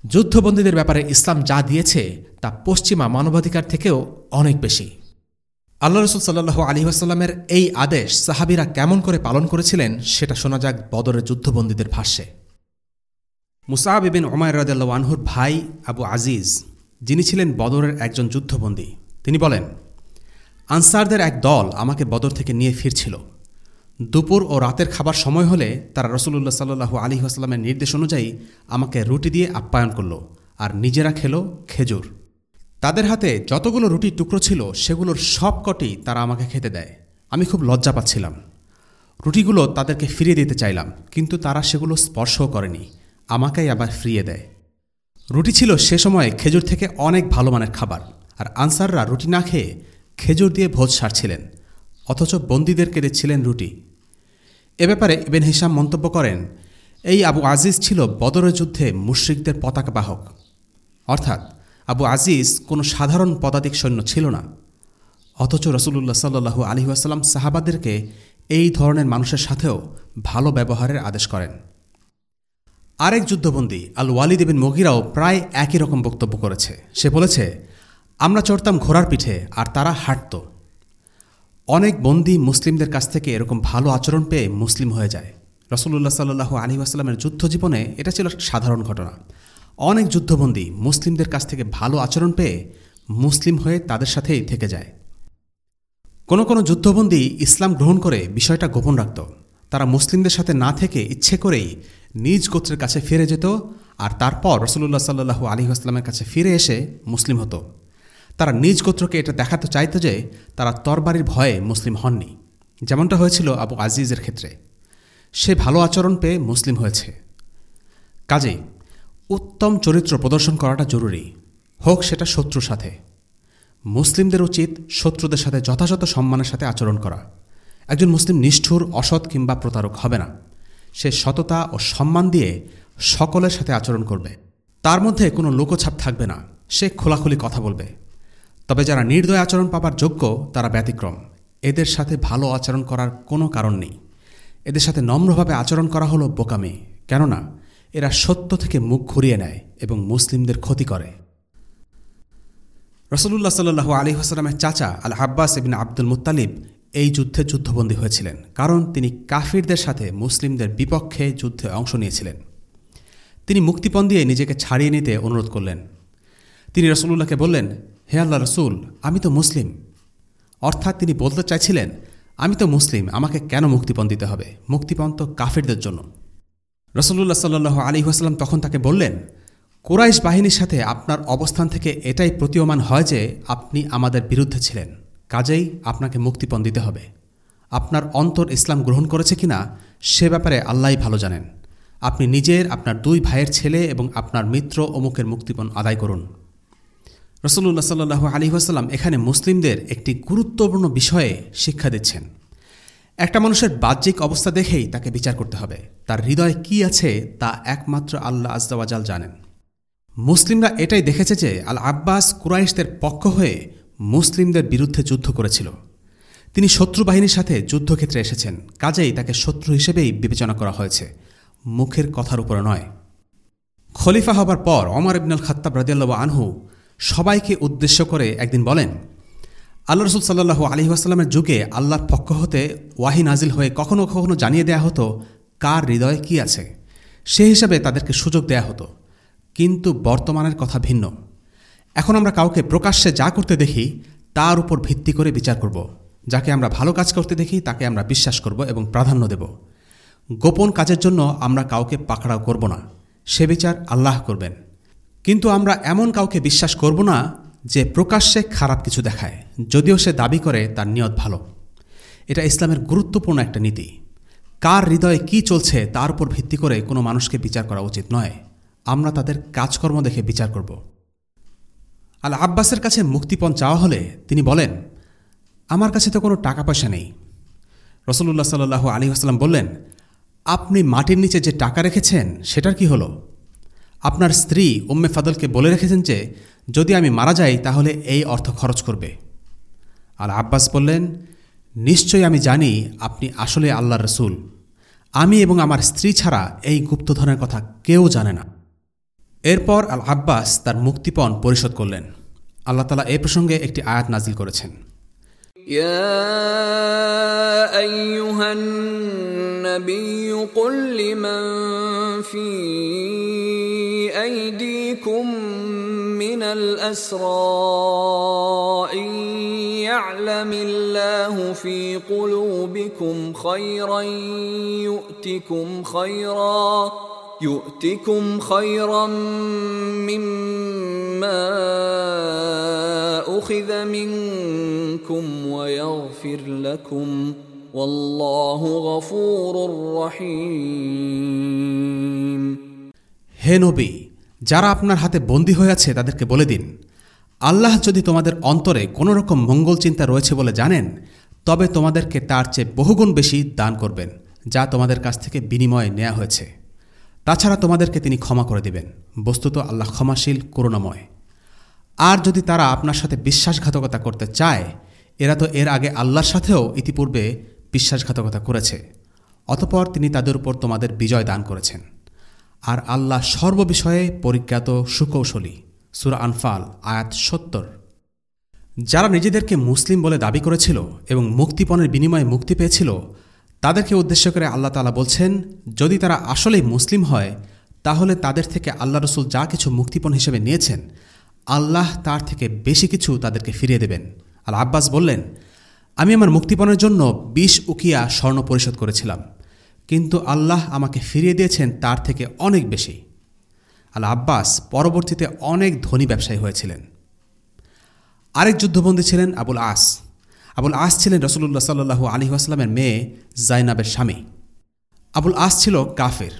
যুদ্ধবন্দীদের ব্যাপারে ইসলাম যা দিয়েছে তা পশ্চিমা মানবাধিকার থেকেও অনেক বেশি। আল্লাহ রসুল সাল্লু আলী আসাল্লামের এই আদেশ সাহাবিরা কেমন করে পালন করেছিলেন সেটা শোনা যাক বদরের যুদ্ধবন্দীদের ভাষ্যে। মুসাহাব বিন ওমায় আনহুর ভাই আবু আজিজ, যিনি ছিলেন বদরের একজন যুদ্ধবন্দী, তিনি বলেন, আনসারদের এক দল আমাকে বদর থেকে নিয়ে ফিরছিল। দুপুর ও রাতের খাবার সময় হলে তারা রসুল্লাহ সাল্লু আলী আসলামের নির্দেশ অনুযায়ী আমাকে রুটি দিয়ে আপ্যায়ন করল আর নিজেরা খেল খেজুর। তাদের হাতে যতগুলো রুটির টুকরো ছিল, সেগুলোর সব কটি তারা আমাকে খেতে দেয়। আমি খুব লজ্জা পাচ্ছিলাম। রুটিগুলো তাদেরকে ফিরিয়ে দিতে চাইলাম, কিন্তু তারা সেগুলো স্পর্শও করেনি, আমাকেই আবার ফিরিয়ে দেয়। রুটি ছিল সে সময়ে খেজুর থেকে অনেক ভালো মানের খাবার, আর আনসাররা রুটি না খেয়ে খেজুর দিয়ে ভোজ সারছিলেন, অথচ বন্দীদেরকে দিচ্ছিলেন রুটি। এ ব্যাপারে ইবেন হিসাম মন্তব্য করেন, এই আবু আজিজ ছিল বদরের যুদ্ধে মুশ্রিকদের পতাকা বাহক। অর্থাৎ আবু আজিজ কোনো সাধারণ পদাতিক সৈন্য ছিল না। অথচ রসুল্লাহ সাল্লু আলহিউসাল্লাম সাহাবাদেরকে এই ধরনের মানুষের সাথেও ভালো ব্যবহারের আদেশ করেন। আরেক যুদ্ধবন্দী আল ওয়ালিদ বিন মগিরাও প্রায় একই রকম বক্তব্য করেছে। সে বলেছে, আমরা চড়তাম ঘোড়ার পিঠে আর তারা হাঁটত। অনেক বন্দী মুসলিমদের কাছ থেকে এরকম ভালো আচরণ পেয়ে মুসলিম হয়ে যায়। রসুল্লাহ সাল্লু আলী আসলামের যুদ্ধ জীবনে এটা ছিল সাধারণ ঘটনা। অনেক যুদ্ধবন্দী মুসলিমদের কাছ থেকে ভালো আচরণ পেয়ে মুসলিম হয়ে তাদের সাথেই থেকে যায়। কোনো কোনো যুদ্ধবন্দী ইসলাম গ্রহণ করে বিষয়টা গোপন রাখত। তারা মুসলিমদের সাথে না থেকে ইচ্ছে করেই নিজ গোত্রের কাছে ফিরে যেত আর তারপর রসুল্লাহ সাল্লু আলী আসলামের কাছে ফিরে এসে মুসলিম হতো। তারা নিজ গোত্রকে এটা দেখাতে চাইত যে তারা তরবারির ভয়ে মুসলিম হননি। যেমনটা হয়েছিল আবু আজিজের ক্ষেত্রে। সে ভালো আচরণ পেয়ে মুসলিম হয়েছে। কাজেই উত্তম চরিত্র প্রদর্শন করাটা জরুরি। হোক সেটা শত্রুর সাথে। মুসলিমদের উচিত শত্রুদের সাথে যথাযথ সম্মানের সাথে আচরণ করা। একজন মুসলিম নিষ্ঠুর, অসৎ কিংবা প্রতারক হবে না। সে সততা ও সম্মান দিয়ে সকলের সাথে আচরণ করবে। তার মধ্যে কোনো লোকছাপ থাকবে না। সে খোলাখুলি কথা বলবে। তবে যারা নির্দয় আচরণ পাবার যোগ্য, তারা ব্যতিক্রম। এদের সাথে ভালো আচরণ করার কোনো কারণ নেই। এদের সাথে নম্রভাবে আচরণ করা হলো বোকামি। কেননা এরা সত্য থেকে মুখ ঘুরিয়ে নেয় এবং মুসলিমদের ক্ষতি করে। রসুল্লাহ সাল্লু আলী হাসলামের চাচা al Abbas ibn Abdul Muttalib এই যুদ্ধে যুদ্ধবন্দী হয়েছিলেন কারণ তিনি কাফিরদের সাথে মুসলিমদের বিপক্ষে যুদ্ধে অংশ নিয়েছিলেন। তিনি মুক্তিপণ দিয়ে নিজেকে ছাড়িয়ে নিতে অনুরোধ করলেন। তিনি রসুল্লাহকে বললেন, হে আল্লাহ রসুল, আমি তো মুসলিম। অর্থাৎ তিনি বলতে চাইছিলেন, আমি তো মুসলিম, আমাকে কেন মুক্তিপণ দিতে হবে? মুক্তিপণ তো কাফিরদের জন্য। রসুল্লাহ সাল্লু আলী হাসলাম তখন তাকে বললেন, কোরাইশ বাহিনীর সাথে আপনার অবস্থান থেকে এটাই প্রতীয়মান হয় যে আপনি আমাদের বিরুদ্ধে ছিলেন। কাজেই আপনাকে মুক্তিপণ দিতে হবে। আপনার অন্তর ইসলাম গ্রহণ করেছে কিনা, সে ব্যাপারে আল্লাহ ভালো জানেন। আপনি নিজের, আপনার দুই ভাইয়ের ছেলে এবং আপনার মিত্র অমুকের মুক্তিপণ আদায় করুন। রসুল্লাহ সাল্লু আলী আসাল্লাম এখানে মুসলিমদের একটি গুরুত্বপূর্ণ বিষয়ে শিক্ষা দিচ্ছেন। একটা মানুষের বাহ্যিক অবস্থা দেখেই তাকে বিচার করতে হবে। তার হৃদয়ে কি আছে তা একমাত্র আল্লাহ আজদাওয়াজাল জানেন। মুসলিমরা এটাই দেখেছে যে আল আব্বাস কুরাইশদের পক্ষ হয়ে মুসলিমদের বিরুদ্ধে যুদ্ধ করেছিল। তিনি শত্রু বাহিনীর সাথে যুদ্ধক্ষেত্রে এসেছেন। কাজেই তাকে শত্রু হিসেবেই বিবেচনা করা হয়েছে। মুখের কথার উপরে নয়। খলিফা হবার পর অমর ইবনুল খাত্তাব রাজিয়াল্লাহ আনহু সবাইকে উদ্দেশ্য করে একদিন বলেন আল্লাহ রসুল সাল্লাহু আলহিহাস্লামের যুগে আল্লাহর পক্ষ হতে ওয়াহি নাজিল হয়ে কখনো কখনো জানিয়ে দেয়া হতো কার হৃদয়ে কি আছে। সে হিসাবে তাদেরকে সুযোগ দেয়া হতো। কিন্তু বর্তমানের কথা ভিন্ন। এখন আমরা কাউকে প্রকাশ্যে যা করতে দেখি, তার উপর ভিত্তি করে বিচার করব। যাকে আমরা ভালো কাজ করতে দেখি, তাকে আমরা বিশ্বাস করব এবং প্রাধান্য দেব। গোপন কাজের জন্য আমরা কাউকে পাকড়াও করব না। সে বিচার আল্লাহ করবেন। কিন্তু আমরা এমন কাউকে বিশ্বাস করব না যে প্রকাশ্যে খারাপ কিছু দেখায়, যদিও সে দাবি করে তার নিয়ত ভালো। এটা ইসলামের গুরুত্বপূর্ণ একটা নীতি। কার হৃদয়ে কি চলছে তার উপর ভিত্তি করে কোনো মানুষকে বিচার করা উচিত নয়। আমরা তাদের কাজকর্ম দেখে বিচার করব। আল আব্বাসের কাছে মুক্তিপণ চাওয়া হলে তিনি বলেন, আমার কাছে তো কোনো টাকা পয়সা নেই। রসুল্লাহ সাল্লু আলী আসসালাম বললেন, আপনি মাটির নিচে যে টাকা রেখেছেন, সেটার কি হলো? আপনার স্ত্রী উম্মে ফাদলকে বলে রেখেছেন যে যদি আমি মারা যাই তাহলে এই অর্থ খরচ করবে আল আব্বাস বললেন নিশ্চয়ই আমি জানি আপনি আসলে আল্লাহ রসুল আমি এবং আমার স্ত্রী ছাড়া এই গুপ্তধনের কথা কেউ জানে না এরপর আল আব্বাস তার মুক্তিপণ পরিশোধ করলেন আল্লাহ তালা এ প্রসঙ্গে একটি আয়াত নাজিল করেছেন يا ايها النبي قل لمن في ايديكم من الأسرى إن يعلم الله في قلوبكم خيرا يؤتكم خيرا يؤتكم خيرا مما أخذ منكم ويغفر لكم والله غفور رحيم. هنوبي যারা আপনার হাতে বন্দী হয়ে আছে, তাদেরকে বলে দিন। আল্লাহ যদি তোমাদের অন্তরে কোনো রকম মঙ্গল চিন্তা রয়েছে বলে জানেন, তবে তোমাদেরকে তার চেয়ে বহুগুণ বেশি দান করবেন, যা তোমাদের কাছ থেকে বিনিময়ে নেওয়া হয়েছে। তাছাড়া তোমাদেরকে তিনি ক্ষমা করে দিবেন। বস্তুত আল্লাহ ক্ষমাশীল, করুণাময়। আর যদি তারা আপনার সাথে বিশ্বাসঘাতকতা করতে চায়, এরা তো এর আগে আল্লাহর সাথেও ইতিপূর্বে বিশ্বাসঘাতকতা করেছে। অতপর তিনি তাদের উপর তোমাদের বিজয় দান করেছেন। আর আল্লাহ সর্ববিষয়ে পরিজ্ঞাত সুকৌশলী। সুরা আনফাল, আয়াত সত্তর। যারা নিজেদেরকে মুসলিম বলে দাবি করেছিল এবং মুক্তিপণের বিনিময়ে মুক্তি পেয়েছিল, তাদেরকে উদ্দেশ্য করে আল্লাহ তালা বলছেন, যদি তারা আসলেই মুসলিম হয়, তাহলে তাদের থেকে আল্লাহ রসুল যা কিছু মুক্তিপণ হিসেবে নিয়েছেন, আল্লাহ তার থেকে বেশি কিছু তাদেরকে ফিরিয়ে দেবেন। আল আব্বাস বললেন, আমি আমার মুক্তিপণের জন্য বিশ উকিয়া স্বর্ণ পরিশোধ করেছিলাম। কিন্তু আল্লাহ আমাকে ফিরিয়ে দিয়েছেন তার থেকে অনেক বেশি। আল আব্বাস পরবর্তীতে অনেক ধনী ব্যবসায়ী হয়েছিলেন। আরেক যুদ্ধবন্দী ছিলেন আবুল আস। আবুল আস ছিলেন রসুল্লাহ সাল্লু আলী আসলামের মেয়ে জাইনাবের স্বামী। আবুল আস ছিল কাফের।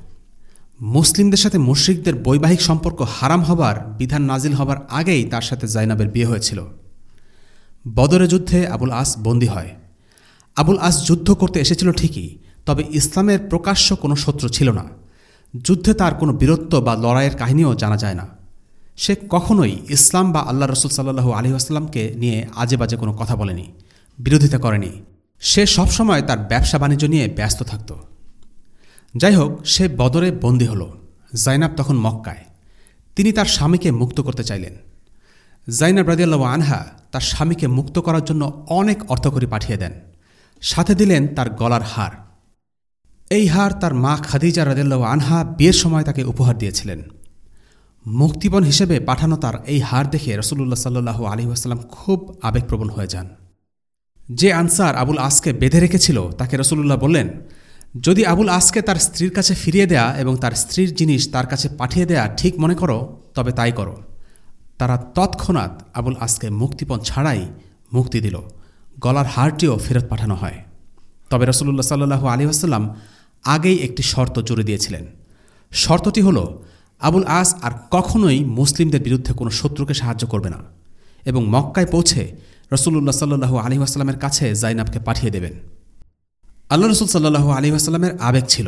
মুসলিমদের সাথে মুশ্রিকদের বৈবাহিক সম্পর্ক হারাম হবার, বিধান নাজিল হবার আগেই তার সাথে জাইনাবের বিয়ে হয়েছিল। বদরে যুদ্ধে আবুল আস বন্দী হয়। আবুল আস যুদ্ধ করতে এসেছিল ঠিকই তবে ইসলামের প্রকাশ্য কোনো শত্রু ছিল না। যুদ্ধে তার কোনো বীরত্ব বা লড়াইয়ের কাহিনীও জানা যায় না। সে কখনোই ইসলাম বা আল্লাহ রসুল সাল্লু আলী আসলামকে নিয়ে আজে বাজে কোনো কথা বলেনি, বিরোধিতা করেনি। সে সবসময় তার ব্যবসা বাণিজ্য নিয়ে ব্যস্ত থাকত। যাই হোক সে বদরে বন্দী হল। জাইনাব তখন মক্কায়। তিনি তার স্বামীকে মুক্ত করতে চাইলেন। জাইনাব রাদিয়াল্লাহ আনহা তার স্বামীকে মুক্ত করার জন্য অনেক অর্থকরী পাঠিয়ে দেন। সাথে দিলেন তার গলার হার। এই হার তার মা খাদিজা রাদিয়াল্লাহ আনহা বিয়ের সময় তাকে উপহার দিয়েছিলেন। মুক্তিপণ হিসেবে পাঠানো তার এই হার দেখে রসুল্লাহ সাল্লু আলী আসাল্লাম খুব আবেগপ্রবণ হয়ে যান। যে আনসার আবুল আসকে বেঁধে রেখেছিল, তাকে রসুল্লাহ বললেন, যদি আবুল আসকে তার স্ত্রীর কাছে ফিরিয়ে দেয়া এবং তার স্ত্রীর জিনিস তার কাছে পাঠিয়ে দেয়া ঠিক মনে করো, তবে তাই করো। তারা তৎক্ষণাৎ আবুল আসকে মুক্তিপণ ছাড়াই মুক্তি দিল। গলার হারটিও ফেরত পাঠানো হয়। তবে রসুল্লাহ সাল্লু আলী আসাল্লাম আগেই একটি শর্ত জুড়ে দিয়েছিলেন। শর্তটি হল, আবুল আস আর কখনোই মুসলিমদের বিরুদ্ধে কোনো শত্রুকে সাহায্য করবে না এবং মক্কায় পৌঁছে রসুল্লাহ সাল্লু আলী আসলামের কাছে জাইনাবকে পাঠিয়ে দেবেন। আল্লাহ রসুল সাল্লু আলী আসলামের আবেগ ছিল,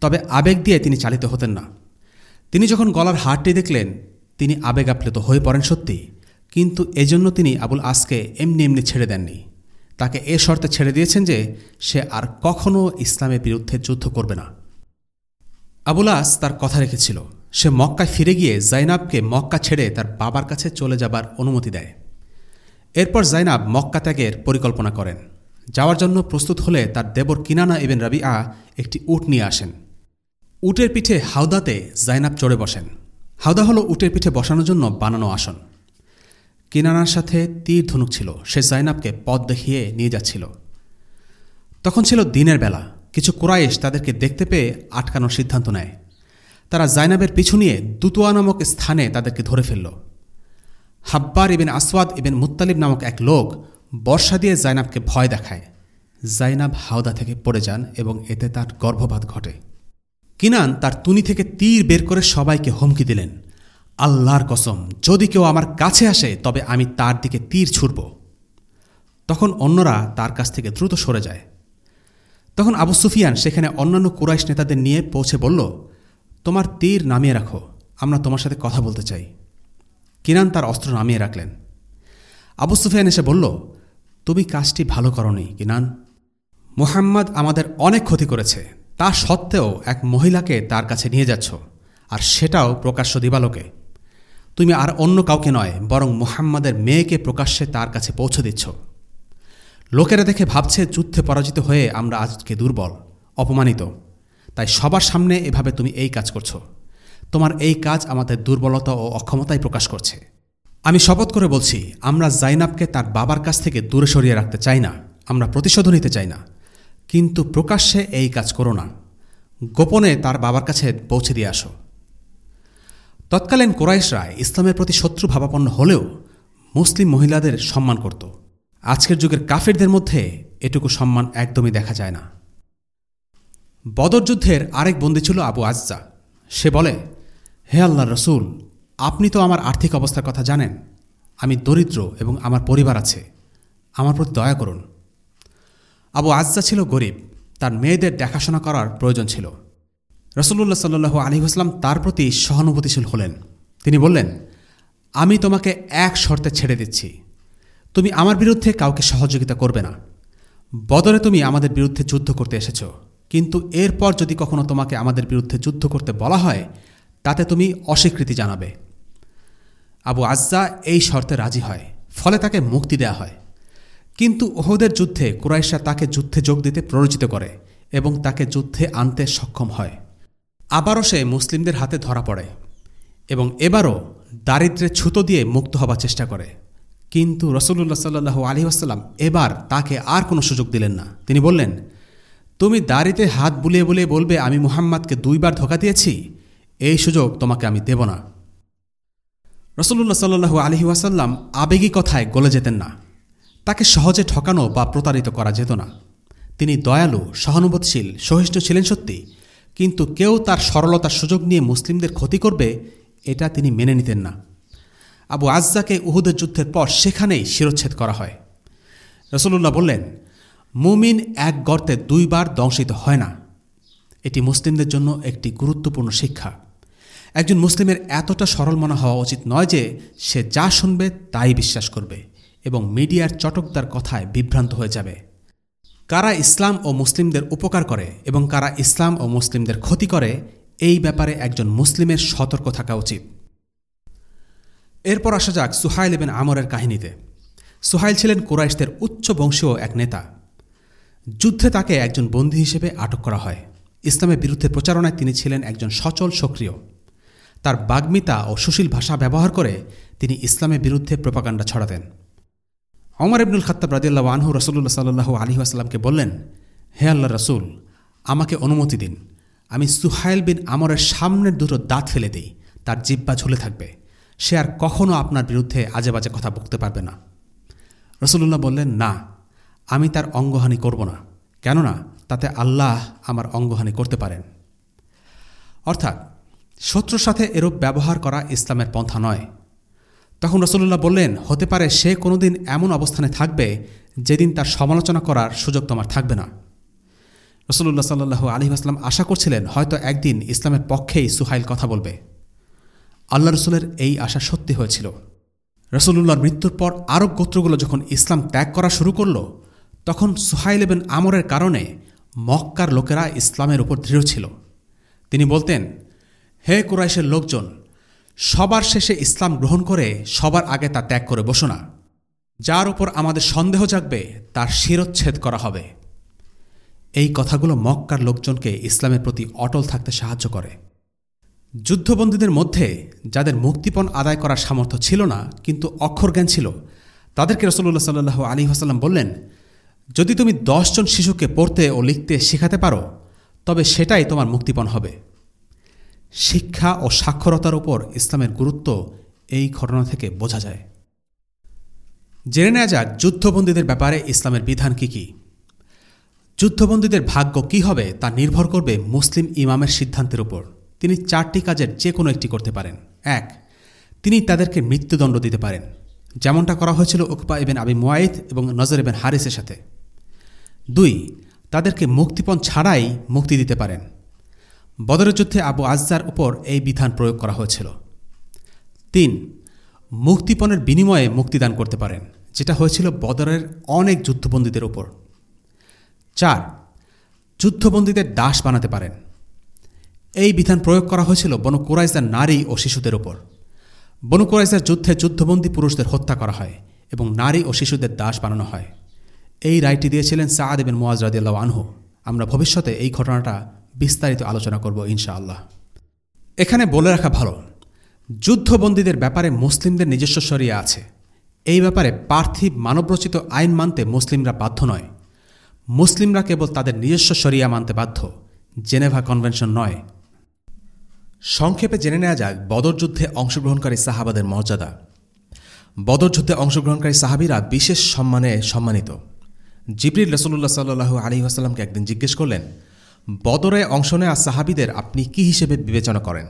তবে আবেগ দিয়ে তিনি চালিত হতেন না। তিনি যখন গলার হারটি দেখলেন, তিনি আবেগ আপ্লুত হয়ে পড়েন সত্যি, কিন্তু এজন্য তিনি আবুল আসকে এমনি এমনি ছেড়ে দেননি। তাকে এ শর্তে ছেড়ে দিয়েছেন যে সে আর কখনও ইসলামের বিরুদ্ধে যুদ্ধ করবে না। আবুল আস তার কথা রেখেছিল। সে মক্কায় ফিরে গিয়ে জাইনাবকে মক্কা ছেড়ে তার বাবার কাছে চলে যাবার অনুমতি দেয়। এরপর জাইনাব মক্কা ত্যাগের পরিকল্পনা করেন। যাওয়ার জন্য প্রস্তুত হলে তার দেবর কিনানা ইবেন রাবি আ একটি উট নিয়ে আসেন। উটের পিঠে হাওদাতে জাইনাব চড়ে বসেন। হাওদা হলো উটের পিঠে বসানোর জন্য বানানো আসন। কিনানার সাথে তীর ধনুক ছিল। সে জাইনাবকে পথ দেখিয়ে নিয়ে যাচ্ছিল। তখন ছিল দিনের বেলা। কিছু কুরাইশ তাদেরকে দেখতে পেয়ে আটকানোর সিদ্ধান্ত নেয়। তারা জাইনাবের পিছু নিয়ে দুতুয়া নামক স্থানে তাদেরকে ধরে ফেলল। হাব্বার ইবেন আসওয়াদ ইবেন মুত্তালিব নামক এক লোক বর্ষা দিয়ে জাইনাবকে ভয় দেখায়। জাইনাব হাওদা থেকে পড়ে যান এবং এতে তার গর্ভপাত ঘটে। কিনান তার তুনি থেকে তীর বের করে সবাইকে হুমকি দিলেন। আল্লাহর কসম, যদি কেউ আমার কাছে আসে, তবে আমি তার দিকে তীর ছুড়ব। তখন অন্যরা তার কাছ থেকে দ্রুত সরে যায়। তখন আবু সুফিয়ান সেখানে অন্যান্য কুরাইশ নেতাদের নিয়ে পৌঁছে বলল, তোমার তীর নামিয়ে রাখো, আমরা তোমার সাথে কথা বলতে চাই। কিনান তার অস্ত্র নামিয়ে রাখলেন। আবু সুফিয়ান এসে বলল, তুমি কাজটি ভালো করনি, কিনান। মুহাম্মদ আমাদের অনেক ক্ষতি করেছে। তা সত্ত্বেও এক মহিলাকে তার কাছে নিয়ে যাচ্ছ, আর সেটাও প্রকাশ্য দিবালোকে। তুমি আর অন্য কাউকে নয়, বরং মুহাম্মাদের মেয়েকে প্রকাশ্যে তার কাছে পৌঁছে দিচ্ছ। লোকেরা দেখে ভাবছে যুদ্ধে পরাজিত হয়ে আমরা আজকে দুর্বল, অপমানিত। তাই সবার সামনে এভাবে তুমি এই কাজ করছ। তোমার এই কাজ আমাদের দুর্বলতা ও অক্ষমতাই প্রকাশ করছে। আমি শপথ করে বলছি, আমরা জাইনাবকে তার বাবার কাছ থেকে দূরে সরিয়ে রাখতে চাই না, আমরা প্রতিশোধ নিতে চাই না। কিন্তু প্রকাশ্যে এই কাজ করো না। গোপনে তার বাবার কাছে পৌঁছে দিয়ে আসো। তৎকালীন কোরাইশরা ইসলামের প্রতি শত্রু ভাবাপন্ন হলেও মুসলিম মহিলাদের সম্মান করত। আজকের যুগের কাফেরদের মধ্যে এটুকু সম্মান একদমই দেখা যায় না। বদর যুদ্ধের আরেক বন্দী ছিল আবু আজ্জা। সে বলে, হে আল্লাহ রসুল, আপনি তো আমার আর্থিক অবস্থার কথা জানেন। আমি দরিদ্র এবং আমার পরিবার আছে। আমার প্রতি দয়া করুন। আবু আজ্জা ছিল গরিব। তার মেয়েদের দেখাশোনা করার প্রয়োজন ছিল। রসুল্লাহ সাল্লু আলহিহাস্লাম তার প্রতি সহানুভূতিশীল হলেন। তিনি বললেন, আমি তোমাকে এক শর্তে ছেড়ে দিচ্ছি। তুমি আমার বিরুদ্ধে কাউকে সহযোগিতা করবে না। বদলে তুমি আমাদের বিরুদ্ধে যুদ্ধ করতে এসেছ। কিন্তু এরপর যদি কখনো তোমাকে আমাদের বিরুদ্ধে যুদ্ধ করতে বলা হয়, তাতে তুমি অস্বীকৃতি জানাবে। আবু আজ্জা এই শর্তে রাজি হয়, ফলে তাকে মুক্তি দেয়া হয়। কিন্তু ওহদের যুদ্ধে কুরাইশা তাকে যুদ্ধে যোগ দিতে প্ররোচিত করে এবং তাকে যুদ্ধে আনতে সক্ষম হয়। আবারও সে মুসলিমদের হাতে ধরা পড়ে এবং এবারও দারিদ্রে ছুতো দিয়ে মুক্ত হবার চেষ্টা করে। কিন্তু রসুল্লাহ সাল্লু আলী আসাল্লাম এবার তাকে আর কোনো সুযোগ দিলেন না। তিনি বললেন, তুমি দাড়িতে হাত বুলিয়ে বুলিয়ে বলবে, আমি মুহাম্মাদকে দুইবার ধোকা দিয়েছি, এই সুযোগ তোমাকে আমি দেব না। রসল্লা সাল্লু আলহি ওয়াসাল্লাম আবেগী কথায় গলে যেতেন না। তাকে সহজে ঠকানো বা প্রতারিত করা যেত না। তিনি দয়ালু, সহানুভূতিশীল, সহিষ্ণু ছিলেন সত্যি কিন্তু কেউ তার সরলতার সুযোগ নিয়ে মুসলিমদের ক্ষতি করবে, এটা তিনি মেনে নিতেন না। আবু আজ্জাকে উহুদের যুদ্ধের পর সেখানেই শিরোচ্ছেদ করা হয়। রসুল্লাহ বললেন, মুমিন এক গর্তে দুইবার দংশিত হয় না। এটি মুসলিমদের জন্য একটি গুরুত্বপূর্ণ শিক্ষা। একজন মুসলিমের এতটা সরল মনে হওয়া উচিত নয় যে সে যা শুনবে তাই বিশ্বাস করবে এবং মিডিয়ার চটকদার কথায় বিভ্রান্ত হয়ে যাবে। কারা ইসলাম ও মুসলিমদের উপকার করে এবং কারা ইসলাম ও মুসলিমদের ক্ষতি করে, এই ব্যাপারে একজন মুসলিমের সতর্ক থাকা উচিত। এরপর আসা যাক সুহাইল এবেন আমরের কাহিনীতে। সুহাইল ছিলেন কুরাইশদের উচ্চ বংশীয় এক নেতা। যুদ্ধে তাকে একজন বন্দী হিসেবে আটক করা হয়। ইসলামের বিরুদ্ধে প্রচারণায় তিনি ছিলেন একজন সচল সক্রিয়। তার বাগ্মিতা ও সুশীল ভাষা ব্যবহার করে তিনি ইসলামের বিরুদ্ধে প্রপাকাণ্ডা ছড়াতেন। অমর ইবনুল খাত্তাব রাদিল্লা আনহু রসুল্লাহ সাল্লু আলী আসাল্লামকে বললেন, হে আল্লাহ রসুল, আমাকে অনুমতি দিন। আমি সুহাইল বিন আমরের সামনের দুটো দাঁত ফেলে দিই, তার জিব্বা ঝুলে থাকবে। সে আর কখনও আপনার বিরুদ্ধে আজে বাজে কথা বকতে পারবে না। রসুল্লাহ বললেন, না, আমি তার অঙ্গহানি করব না, কেননা তাতে আল্লাহ আমার অঙ্গহানি করতে পারেন। অর্থাৎ, শত্রুর সাথে এরূপ ব্যবহার করা ইসলামের পন্থা নয়। তখন রসুল্লাহ বললেন, হতে পারে সে কোনোদিন এমন অবস্থানে থাকবে যেদিন তার সমালোচনা করার সুযোগ তোমার থাকবে না। রসুল্লাহ সাল্লু আলী আসলাম আশা করছিলেন, হয়তো একদিন ইসলামের পক্ষেই সুহাইল কথা বলবে। আল্লাহ রসুলের এই আশা সত্যি হয়েছিল। রসুল্লাহর মৃত্যুর পর আরব গোত্রগুলো যখন ইসলাম ত্যাগ করা শুরু করল, তখন সুহাইল এবেন আমরের কারণে মক্কার লোকেরা ইসলামের উপর দৃঢ় ছিল। তিনি বলতেন, হে কুরাইশের লোকজন সবার শেষে ইসলাম গ্রহণ করে সবার আগে তা ত্যাগ করে বসো না। যার উপর আমাদের সন্দেহ জাগবে, তার শিরোচ্ছেদ করা হবে। এই কথাগুলো মক্কার লোকজনকে ইসলামের প্রতি অটল থাকতে সাহায্য করে। যুদ্ধবন্দীদের মধ্যে যাদের মুক্তিপণ আদায় করার সামর্থ্য ছিল না, কিন্তু অক্ষর জ্ঞান ছিল, তাদেরকে রসল্লা সাল্লু আলী হাসাল্লাম বললেন, যদি তুমি দশজন শিশুকে পড়তে ও লিখতে শেখাতে পারো, তবে সেটাই তোমার মুক্তিপণ হবে। শিক্ষা ও সাক্ষরতার উপর ইসলামের গুরুত্ব এই ঘটনা থেকে বোঝা যায়। জেনে নেওয়া যাক যুদ্ধবন্দীদের ব্যাপারে ইসলামের বিধান কি কি। যুদ্ধবন্দীদের ভাগ্য কি হবে তা নির্ভর করবে মুসলিম ইমামের সিদ্ধান্তের উপর। তিনি চারটি কাজের যে কোনো একটি করতে পারেন। এক, তিনি তাদেরকে মৃত্যুদণ্ড দিতে পারেন। যেমনটা করা হয়েছিল উকপা এবেন আবি মোয়াইদ এবং নজর এবেন হারিসের সাথে। দুই, তাদেরকে মুক্তিপণ ছাড়াই মুক্তি দিতে পারেন। বদরের যুদ্ধে আবু আজদার উপর এই বিধান প্রয়োগ করা হয়েছিল। তিন, মুক্তিপণের বিনিময়ে মুক্তিদান করতে পারেন, যেটা হয়েছিল বদরের অনেক যুদ্ধবন্দীদের উপর। চার, যুদ্ধবন্দীদের দাস বানাতে পারেন। এই বিধান প্রয়োগ করা হয়েছিল বনু কোরাইজার নারী ও শিশুদের ওপর বনু কোরাইজার যুদ্ধে যুদ্ধবন্দী পুরুষদের হত্যা করা হয় এবং নারী ও শিশুদের দাস বানানো হয়। এই রায়টি দিয়েছিলেন সাদ এবেন মোয়াজ রাদিয়াল্লাহ আনহু। আমরা ভবিষ্যতে এই ঘটনাটা বিস্তারিত আলোচনা করব ইনশাআল্লাহ। এখানে বলে রাখা ভালো, যুদ্ধবন্দীদের ব্যাপারে মুসলিমদের নিজস্ব সরিয়া আছে। এই ব্যাপারে পার্থিব মানবরচিত আইন মানতে মুসলিমরা বাধ্য নয়। মুসলিমরা কেবল তাদের নিজস্ব সরিয়া মানতে বাধ্য, জেনেভা কনভেনশন নয়। সংক্ষেপে জেনে নেওয়া যাক বদর যুদ্ধে অংশগ্রহণকারী সাহাবাদের মর্যাদা। বদর যুদ্ধে অংশগ্রহণকারী সাহাবিরা বিশেষ সম্মানে সম্মানিত। জিবরিল রসুল্লাহ সাল্লু আলী আসাল্লামকে একদিন জিজ্ঞেস করলেন বদরে অংশ নেওয়া সাহাবিদের আপনি কি হিসেবে বিবেচনা করেন?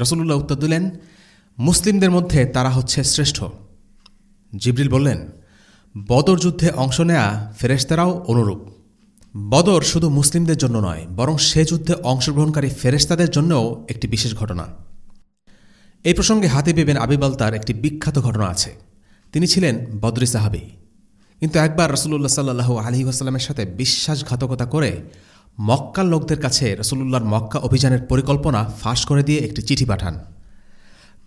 রসুল্লাহ উত্তর দিলেন, মুসলিমদের মধ্যে তারা হচ্ছে শ্রেষ্ঠ। জিবরিল বললেন, বদর যুদ্ধে অংশ নেয়া ফেরেস্তারাও অনুরূপ। বদর শুধু মুসলিমদের জন্য নয়, বরং সে যুদ্ধে অংশগ্রহণকারী ফেরেস্তাদের জন্যও একটি বিশেষ ঘটনা। এই প্রসঙ্গে হাতে বেবেন আবিবালতার একটি বিখ্যাত ঘটনা আছে। তিনি ছিলেন বদরি সাহাবি। কিন্তু একবার রসুল্লাহ সাল্লু আলী আসাল্লামের সাথে বিশ্বাসঘাতকতা করে মক্কার লোকদের কাছে রসুল্লাহর মক্কা অভিযানের পরিকল্পনা ফাঁস করে দিয়ে একটি চিঠি পাঠান।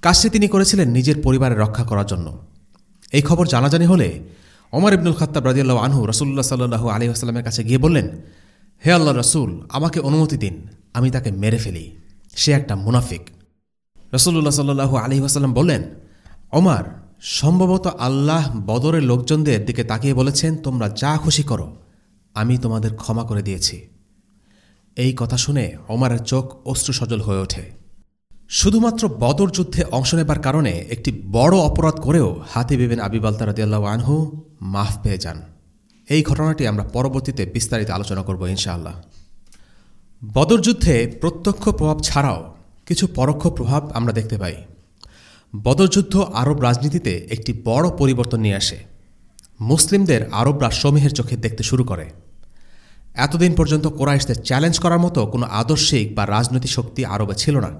কাজটি তিনি করেছিলেন নিজের পরিবারের রক্ষা করার জন্য। এই খবর জানাজানি হলে অমর ইবনুল খত্তাব রাজিয়াল্লাহ আনহু রসুল্লাহ সাল্লু আলী আসলামের কাছে গিয়ে বললেন, হে আল্লাহ রসুল, আমাকে অনুমতি দিন, আমি তাকে মেরে ফেলি। সে একটা মুনাফিক। রসুল্লাহ সাল্লু আলী আসাল্লাম বললেন অমার সম্ভবত আল্লাহ বদরের লোকজনদের দিকে তাকিয়ে বলেছেন, তোমরা যা খুশি করো, আমি তোমাদের ক্ষমা করে দিয়েছি। এই কথা শুনে অমারের চোখ অশ্রু সজল হয়ে ওঠে। শুধুমাত্র বদর যুদ্ধে অংশ নেবার কারণে একটি বড় অপরাধ করেও হাতি বিবিন আবিবালতা রদিয়াল্লাহ আনহু মাফ পেয়ে যান। এই ঘটনাটি আমরা পরবর্তীতে বিস্তারিত আলোচনা করব ইনশাআল্লাহ। বদর যুদ্ধে প্রত্যক্ষ প্রভাব ছাড়াও কিছু পরোক্ষ প্রভাব আমরা দেখতে পাই। বদরযুদ্ধ আরব রাজনীতিতে একটি বড় পরিবর্তন নিয়ে আসে। মুসলিমদের আরবরা সমীহের চোখে দেখতে শুরু করে। এতদিন পর্যন্ত কোরাইশদের চ্যালেঞ্জ করার মতো কোনো আদর্শিক বা রাজনৈতিক শক্তি আরবে ছিল না।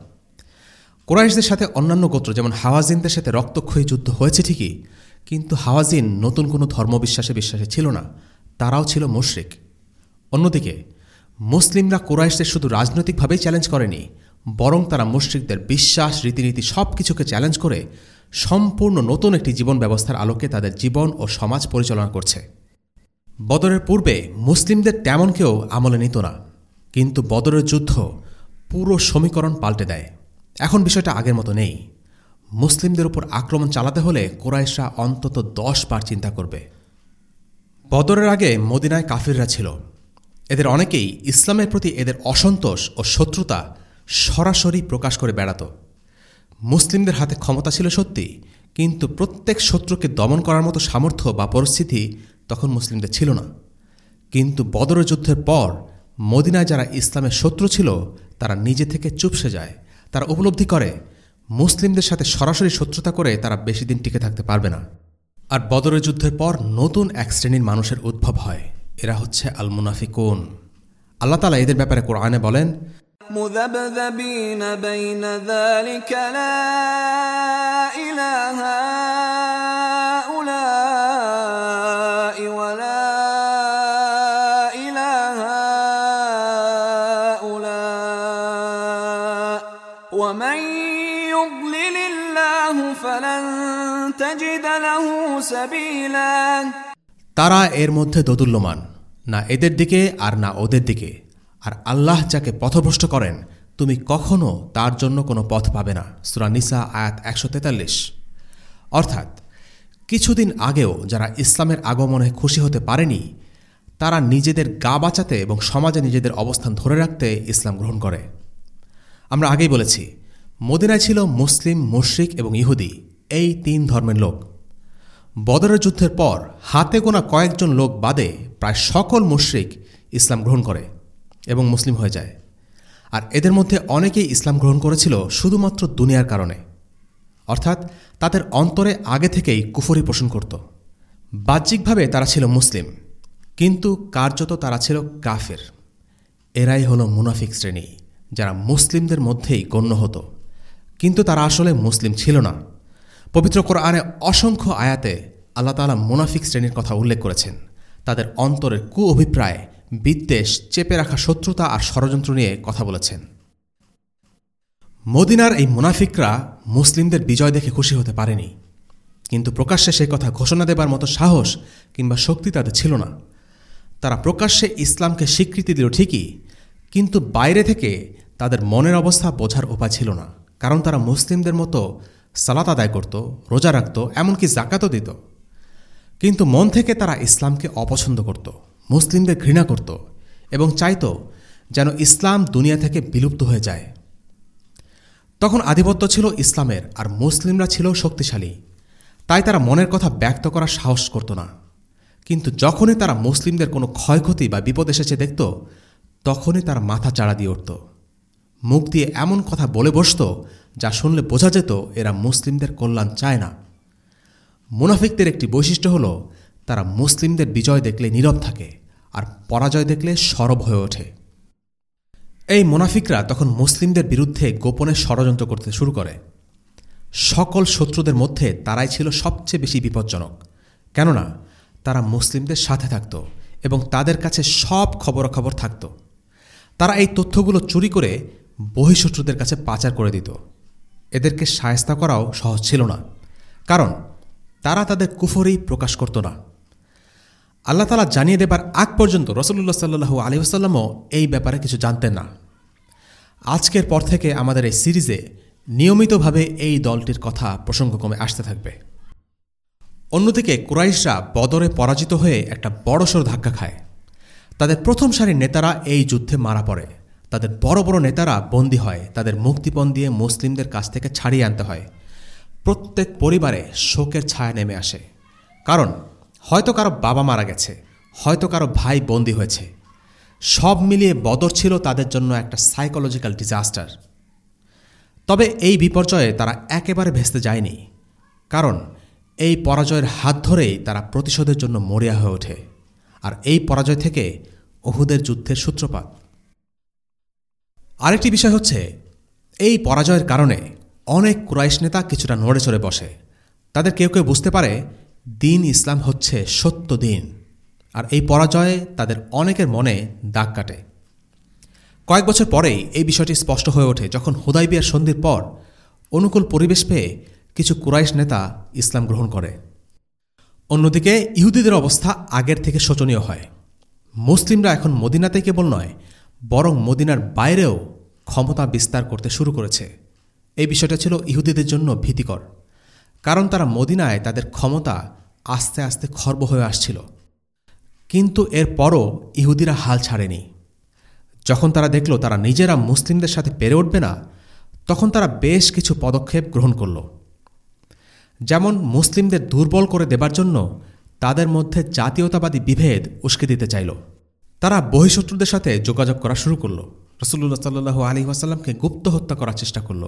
কোরাইশদের সাথে অন্যান্য গোত্র যেমন হাওয়াজিনদের সাথে রক্তক্ষয়ী যুদ্ধ হয়েছে ঠিকই, কিন্তু হাওয়াজিন নতুন কোনো ধর্মবিশ্বাসে বিশ্বাসে ছিল না, তারাও ছিল মুশরিক। অন্যদিকে, মুসলিমরা কোরাইশদের শুধু রাজনৈতিকভাবেই চ্যালেঞ্জ করেনি, বরং তারা মুশ্রিকদের বিশ্বাস, রীতিনীতি সব কিছুকে চ্যালেঞ্জ করে সম্পূর্ণ নতুন একটি জীবন ব্যবস্থার আলোকে তাদের জীবন ও সমাজ পরিচালনা করছে। বদরের পূর্বে মুসলিমদের তেমন কেউ আমলে নিত না। কিন্তু বদরের যুদ্ধ পুরো সমীকরণ পাল্টে দেয়। এখন বিষয়টা আগের মতো নেই। মুসলিমদের উপর আক্রমণ চালাতে হলে কোরাইশরা অন্তত দশ বার চিন্তা করবে। বদরের আগে মদিনায় কাফিররা ছিল। এদের অনেকেই ইসলামের প্রতি এদের অসন্তোষ ও শত্রুতা সরাসরি প্রকাশ করে বেড়াত। মুসলিমদের হাতে ক্ষমতা ছিল সত্যি, কিন্তু প্রত্যেক শত্রুকে দমন করার মতো সামর্থ্য বা পরিস্থিতি তখন মুসলিমদের ছিল না। কিন্তু বদর যুদ্ধের পর মদিনায় যারা ইসলামের শত্রু ছিল, তারা নিজে থেকে চুপসে যায়। তারা উপলব্ধি করে, মুসলিমদের সাথে সরাসরি শত্রুতা করে তারা বেশি দিন টিকে থাকতে পারবে না। আর বদরের যুদ্ধের পর নতুন এক শ্রেণির মানুষের উদ্ভব হয়। এরা হচ্ছে আল মুনাফিকুন আল্লাহ তালা এদের ব্যাপারে কোরআনে বলেন মুদাবদাবিন বাইনা যালিকা লা ইলাহা তারা এর মধ্যে দোদুল্যমান, না এদের দিকে আর না ওদের দিকে। আর আল্লাহ যাকে পথভ্রষ্ট করেন, তুমি কখনো তার জন্য কোনো পথ পাবে না। সুরানিসা আয়াত একশো তেতাল্লিশ। অর্থাৎ, কিছুদিন আগেও যারা ইসলামের আগমনে খুশি হতে পারেনি, তারা নিজেদের গা বাঁচাতে এবং সমাজে নিজেদের অবস্থান ধরে রাখতে ইসলাম গ্রহণ করে। আমরা আগেই বলেছি, মদিনায় ছিল মুসলিম, মুশরিক এবং ইহুদি, এই তিন ধর্মের লোক। বদরের যুদ্ধের পর হাতে গোনা কয়েকজন লোক বাদে প্রায় সকল মুশরিক ইসলাম গ্রহণ করে এবং মুসলিম হয়ে যায়। আর এদের মধ্যে অনেকেই ইসলাম গ্রহণ করেছিল শুধুমাত্র দুনিয়ার কারণে। অর্থাৎ তাদের অন্তরে আগে থেকেই কুফরি পোষণ করত। বাহ্যিকভাবে তারা ছিল মুসলিম, কিন্তু কার্যত তারা ছিল কাফের। এরাই হল মুনাফিক শ্রেণি, যারা মুসলিমদের মধ্যেই গণ্য হতো। কিন্তু তারা আসলে মুসলিম ছিল না। পবিত্র কোরআনে অসংখ্য আয়াতে আল্লাহ তালা মুনাফিক শ্রেণির কথা উল্লেখ করেছেন। তাদের অন্তরের কু অভিপ্রায় বিদ্বেষ, চেপে রাখা শত্রুতা আর ষড়যন্ত্র নিয়ে কথা বলেছেন। মদিনার এই মুনাফিকরা মুসলিমদের বিজয় দেখে খুশি হতে পারেনি। কিন্তু প্রকাশ্যে সেই কথা ঘোষণা দেবার মতো সাহস কিংবা শক্তি তাদের ছিল না। তারা প্রকাশ্যে ইসলামকে স্বীকৃতি দিল ঠিকই, কিন্তু বাইরে থেকে তাদের মনের অবস্থা বোঝার উপায় ছিল না। কারণ তারা মুসলিমদের মতো সালাত আদায় করত, রোজা রাখত, এমনকি জাকাতও দিত। কিন্তু মন থেকে তারা ইসলামকে অপছন্দ করত, মুসলিমদের ঘৃণা করত এবং চাইত যেন ইসলাম দুনিয়া থেকে বিলুপ্ত হয়ে যায়। তখন আধিপত্য ছিল ইসলামের আর মুসলিমরা ছিল শক্তিশালী। তাই তারা মনের কথা ব্যক্ত করার সাহস করত না। কিন্তু যখনই তারা মুসলিমদের কোনো ক্ষয়ক্ষতি বা বিপদ এসেছে দেখত, তখনই তারা মাথা চাড়া দিয়ে উঠত। মুখ দিয়ে এমন কথা বলে বসত, যা শুনলে বোঝা যেত এরা মুসলিমদের কল্যাণ চায় না। মুনাফিকদের একটি বৈশিষ্ট্য হল, তারা মুসলিমদের বিজয় দেখলে নীরব থাকে, আর পরাজয় দেখলে সরব হয়ে ওঠে। এই মুনাফিকরা তখন মুসলিমদের বিরুদ্ধে গোপনে ষড়যন্ত্র করতে শুরু করে। সকল শত্রুদের মধ্যে তারাই ছিল সবচেয়ে বেশি বিপজ্জনক। কেননা, তারা মুসলিমদের সাথে থাকত এবং তাদের কাছে সব খবরাখবর থাকত। তারা এই তথ্যগুলো চুরি করে বহিঃশত্রুদের কাছে পাচার করে দিত। এদেরকে সায়স্তা করাও সহজ ছিল না। কারণ, তারা তাদের কুফরেই প্রকাশ করত না। আল্লাহ তালা জানিয়ে দেবার আগ পর্যন্ত রসল্লা সাল্লু আলী আসাল্লামও এই ব্যাপারে কিছু জানতেন না। আজকের পর থেকে আমাদের এই সিরিজে নিয়মিতভাবে এই দলটির কথা প্রসঙ্গক্রমে আসতে থাকবে। অন্যদিকে কুরাইশরা বদরে পরাজিত হয়ে একটা বড়সড় ধাক্কা খায়। তাদের প্রথম সারির নেতারা এই যুদ্ধে মারা পড়ে। তাদের বড় বড় নেতারা বন্দী হয়, তাদের মুক্তিপণ দিয়ে মুসলিমদের কাছ থেকে ছাড়িয়ে আনতে হয়। প্রত্যেক পরিবারে শোকের ছায়া নেমে আসে। কারণ, হয়তো কারও বাবা মারা গেছে, হয়তো কারও ভাই বন্দী হয়েছে। সব মিলিয়ে বদর ছিল তাদের জন্য একটা সাইকোলজিক্যাল ডিজাস্টার তবে এই বিপর্যয়ে তারা একেবারে ভেস্তে যায়নি। কারণ, এই পরাজয়ের হাত ধরেই তারা প্রতিশোধের জন্য মরিয়া হয়ে ওঠে। আর এই পরাজয় থেকে ওহুদের যুদ্ধের সূত্রপাত। আরেকটি বিষয় হচ্ছে, এই পরাজয়ের কারণে অনেক কুরাইশ নেতা কিছুটা নড়ে চড়ে বসে। তাদের কেউ কেউ বুঝতে পারে, দিন ইসলাম হচ্ছে সত্য দিন, আর এই পরাজয়ে তাদের অনেকের মনে দাগ কাটে। কয়েক বছর পরেই এই বিষয়টি স্পষ্ট হয়ে ওঠে, যখন হুদাইবিয়ার সন্ধির পর অনুকূল পরিবেশ পেয়ে কিছু কুরাইশ নেতা ইসলাম গ্রহণ করে। অন্যদিকে, ইহুদিদের অবস্থা আগের থেকে শোচনীয় হয়। মুসলিমরা এখন মদিনাতে কেবল নয় বরং মদিনার বাইরেও ক্ষমতা বিস্তার করতে শুরু করেছে। এই বিষয়টা ছিল ইহুদিদের জন্য ভীতিকর, কারণ তারা মদিনায় তাদের ক্ষমতা আস্তে আস্তে খর্ব হয়ে আসছিল। কিন্তু এরপরও ইহুদিরা হাল ছাড়েনি। যখন তারা দেখল তারা নিজেরা মুসলিমদের সাথে পেরে উঠবে না, তখন তারা বেশ কিছু পদক্ষেপ গ্রহণ করল। যেমন মুসলিমদের দুর্বল করে দেবার জন্য তাদের মধ্যে জাতীয়তাবাদী বিভেদ উস্কে দিতে চাইল। তারা বহিঃশত্রুদের সাথে যোগাযোগ করা শুরু করল। রসুল্লাহ সাল্লু আলী ওয়াসাল্লামকে গুপ্ত হত্যা করার চেষ্টা করল।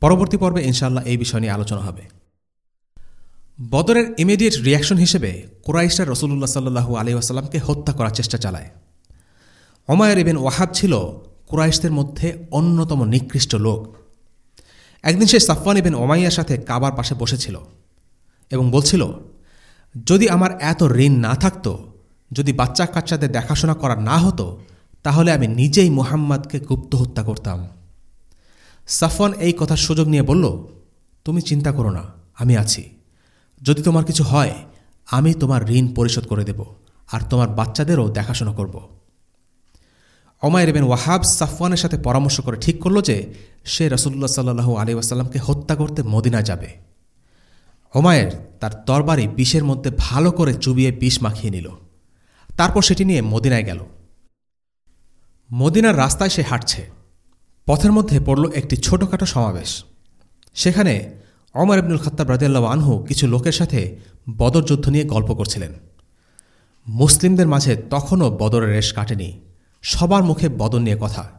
পরবর্তী পর্বে ইনশাল্লাহ এই বিষয় নিয়ে আলোচনা হবে। বদরের ইমিডিয়েট রিয়াকশন হিসেবে কোরাইশরা রসুল্লাহ সাল্লু আলী ওয়াসাল্লামকে হত্যা করার চেষ্টা চালায়। ওমায়ের ইবেন ওয়াহাব ছিল কুরাইশদের মধ্যে অন্যতম নিকৃষ্ট লোক। একদিন সে সাফওয়ান ইবেন ওমাইয়ার সাথে কাবার পাশে বসেছিল এবং বলছিল, যদি আমার এত ঋণ না থাকত যদি বাচ্চা কাচ্চাদের দেখাশোনা করা না হতো, তাহলে আমি নিজেই মুহাম্madকে গুপ্ত হত্যা করতাম। সাফওয়ান এই কথার সুযোগ নিয়ে বলল, তুমি চিন্তা করো না, আমি আছি। যদি তোমার কিছু হয়, আমি তোমার ঋণ পরিশোধ করে দেব আর তোমার বাচ্চাদেরও দেখাশোনা করব। অমায়ের বিন ওয়াহাব সাফওয়ানের সাথে পরামর্শ করে ঠিক করল যে, সে রসুল্লাহ সাল্লু আলী ওয়াসাল্লামকে হত্যা করতে মদিনা যাবে। অমায়ের তার তরবারি বিষের মধ্যে ভালো করে চুবিয়ে বিষ মাখিয়ে নিল। তারপর সেটি নিয়ে মদিনায় গেল। মদিনার রাস্তায় সে হাঁটছে। পথের মধ্যে পড়ল একটি ছোটখাটো সমাবেশ। সেখানে অমর ইবনুল খত্তাব রাজিয়াল্লাহ আনহু কিছু লোকের সাথে বদর যুদ্ধ নিয়ে গল্প করছিলেন। মুসলিমদের মাঝে তখনও বদরের রেশ কাটেনি। সবার মুখে বদর নিয়ে কথা।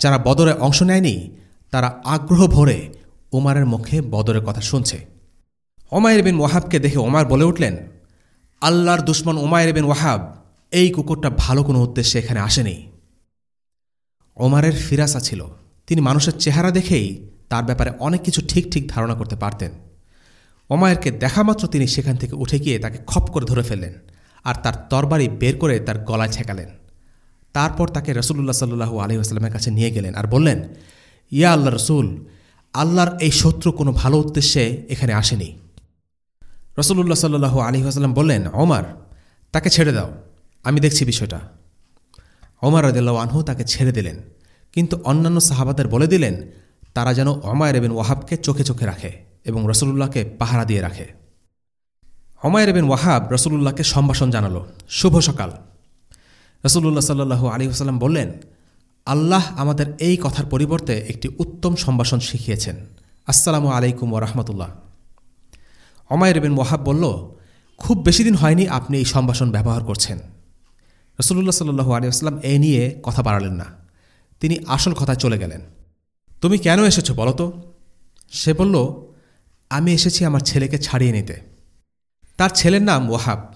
যারা বদরে অংশ নেয়নি, তারা আগ্রহ ভরে ওমারের মুখে বদরের কথা শুনছে। ওমায়ের বিন ওয়াহাবকে দেখে ওমার বলে উঠলেন, আল্লাহর দুশ্মন ওমায়ের বিন ওয়াহাব এই কুকুরটা ভালো কোনো উদ্দেশ্যে এখানে আসেনি। ওমারের ফিরাসা ছিল। তিনি মানুষের চেহারা দেখেই তার ব্যাপারে অনেক কিছু ঠিক ঠিক ধারণা করতে পারতেন। ওমায়েরকে দেখামাত্র তিনি সেখান থেকে উঠে গিয়ে তাকে খপ করে ধরে ফেললেন আর তার তরবারি বের করে তার গলায় ছেঁকালেন তারপর তাকে রসুল্লাহ সাল্লু আলহিহাস্লামের কাছে নিয়ে গেলেন আর বললেন, ইয়া আল্লাহ রসুল, আল্লাহর এই শত্রু কোনো ভালো উদ্দেশ্যে এখানে আসেনি। রসুল্লাহ সাল্লু আলী আসাল্লাম বললেন, ওমার, তাকে ছেড়ে দাও। আমি দেখছি বিষয়টা। ওমার রদিল্লা আনহু তাকে ছেড়ে দিলেন, কিন্তু অন্যান্য সাহাবাদের বলে দিলেন, তারা যেন অমায়ের এবেন ওয়াহাবকে চোখে চোখে রাখে এবং রসুল্লাহকে পাহারা দিয়ে রাখে। অমায়ের এবেন ওয়াহাব রসুল্লাহকে সম্ভাষণ জানালো। শুভ সকাল। রসুল্লাহ সাল্লু আলী বললেন, আল্লাহ আমাদের এই কথার পরিবর্তে একটি উত্তম সম্ভাষণ শিখিয়েছেন। আসসালামু আলাইকুম ওরহমতুল্লাহ অমায়ের বিন ওয়াহাব বলল, খুব বেশি দিন হয়নি আপনি এই সম্ভাষণ ব্যবহার করছেন। রসুল্লাহ সাল্লু আলী আসলাম এ নিয়ে কথা বাড়ালেন না। তিনি আসল কথায় চলে গেলেন। তুমি কেন এসেছ বলো তো? সে বলল, আমি এসেছি আমার ছেলেকে ছাড়িয়ে নিতে। তার ছেলের নাম ওয়াহাব।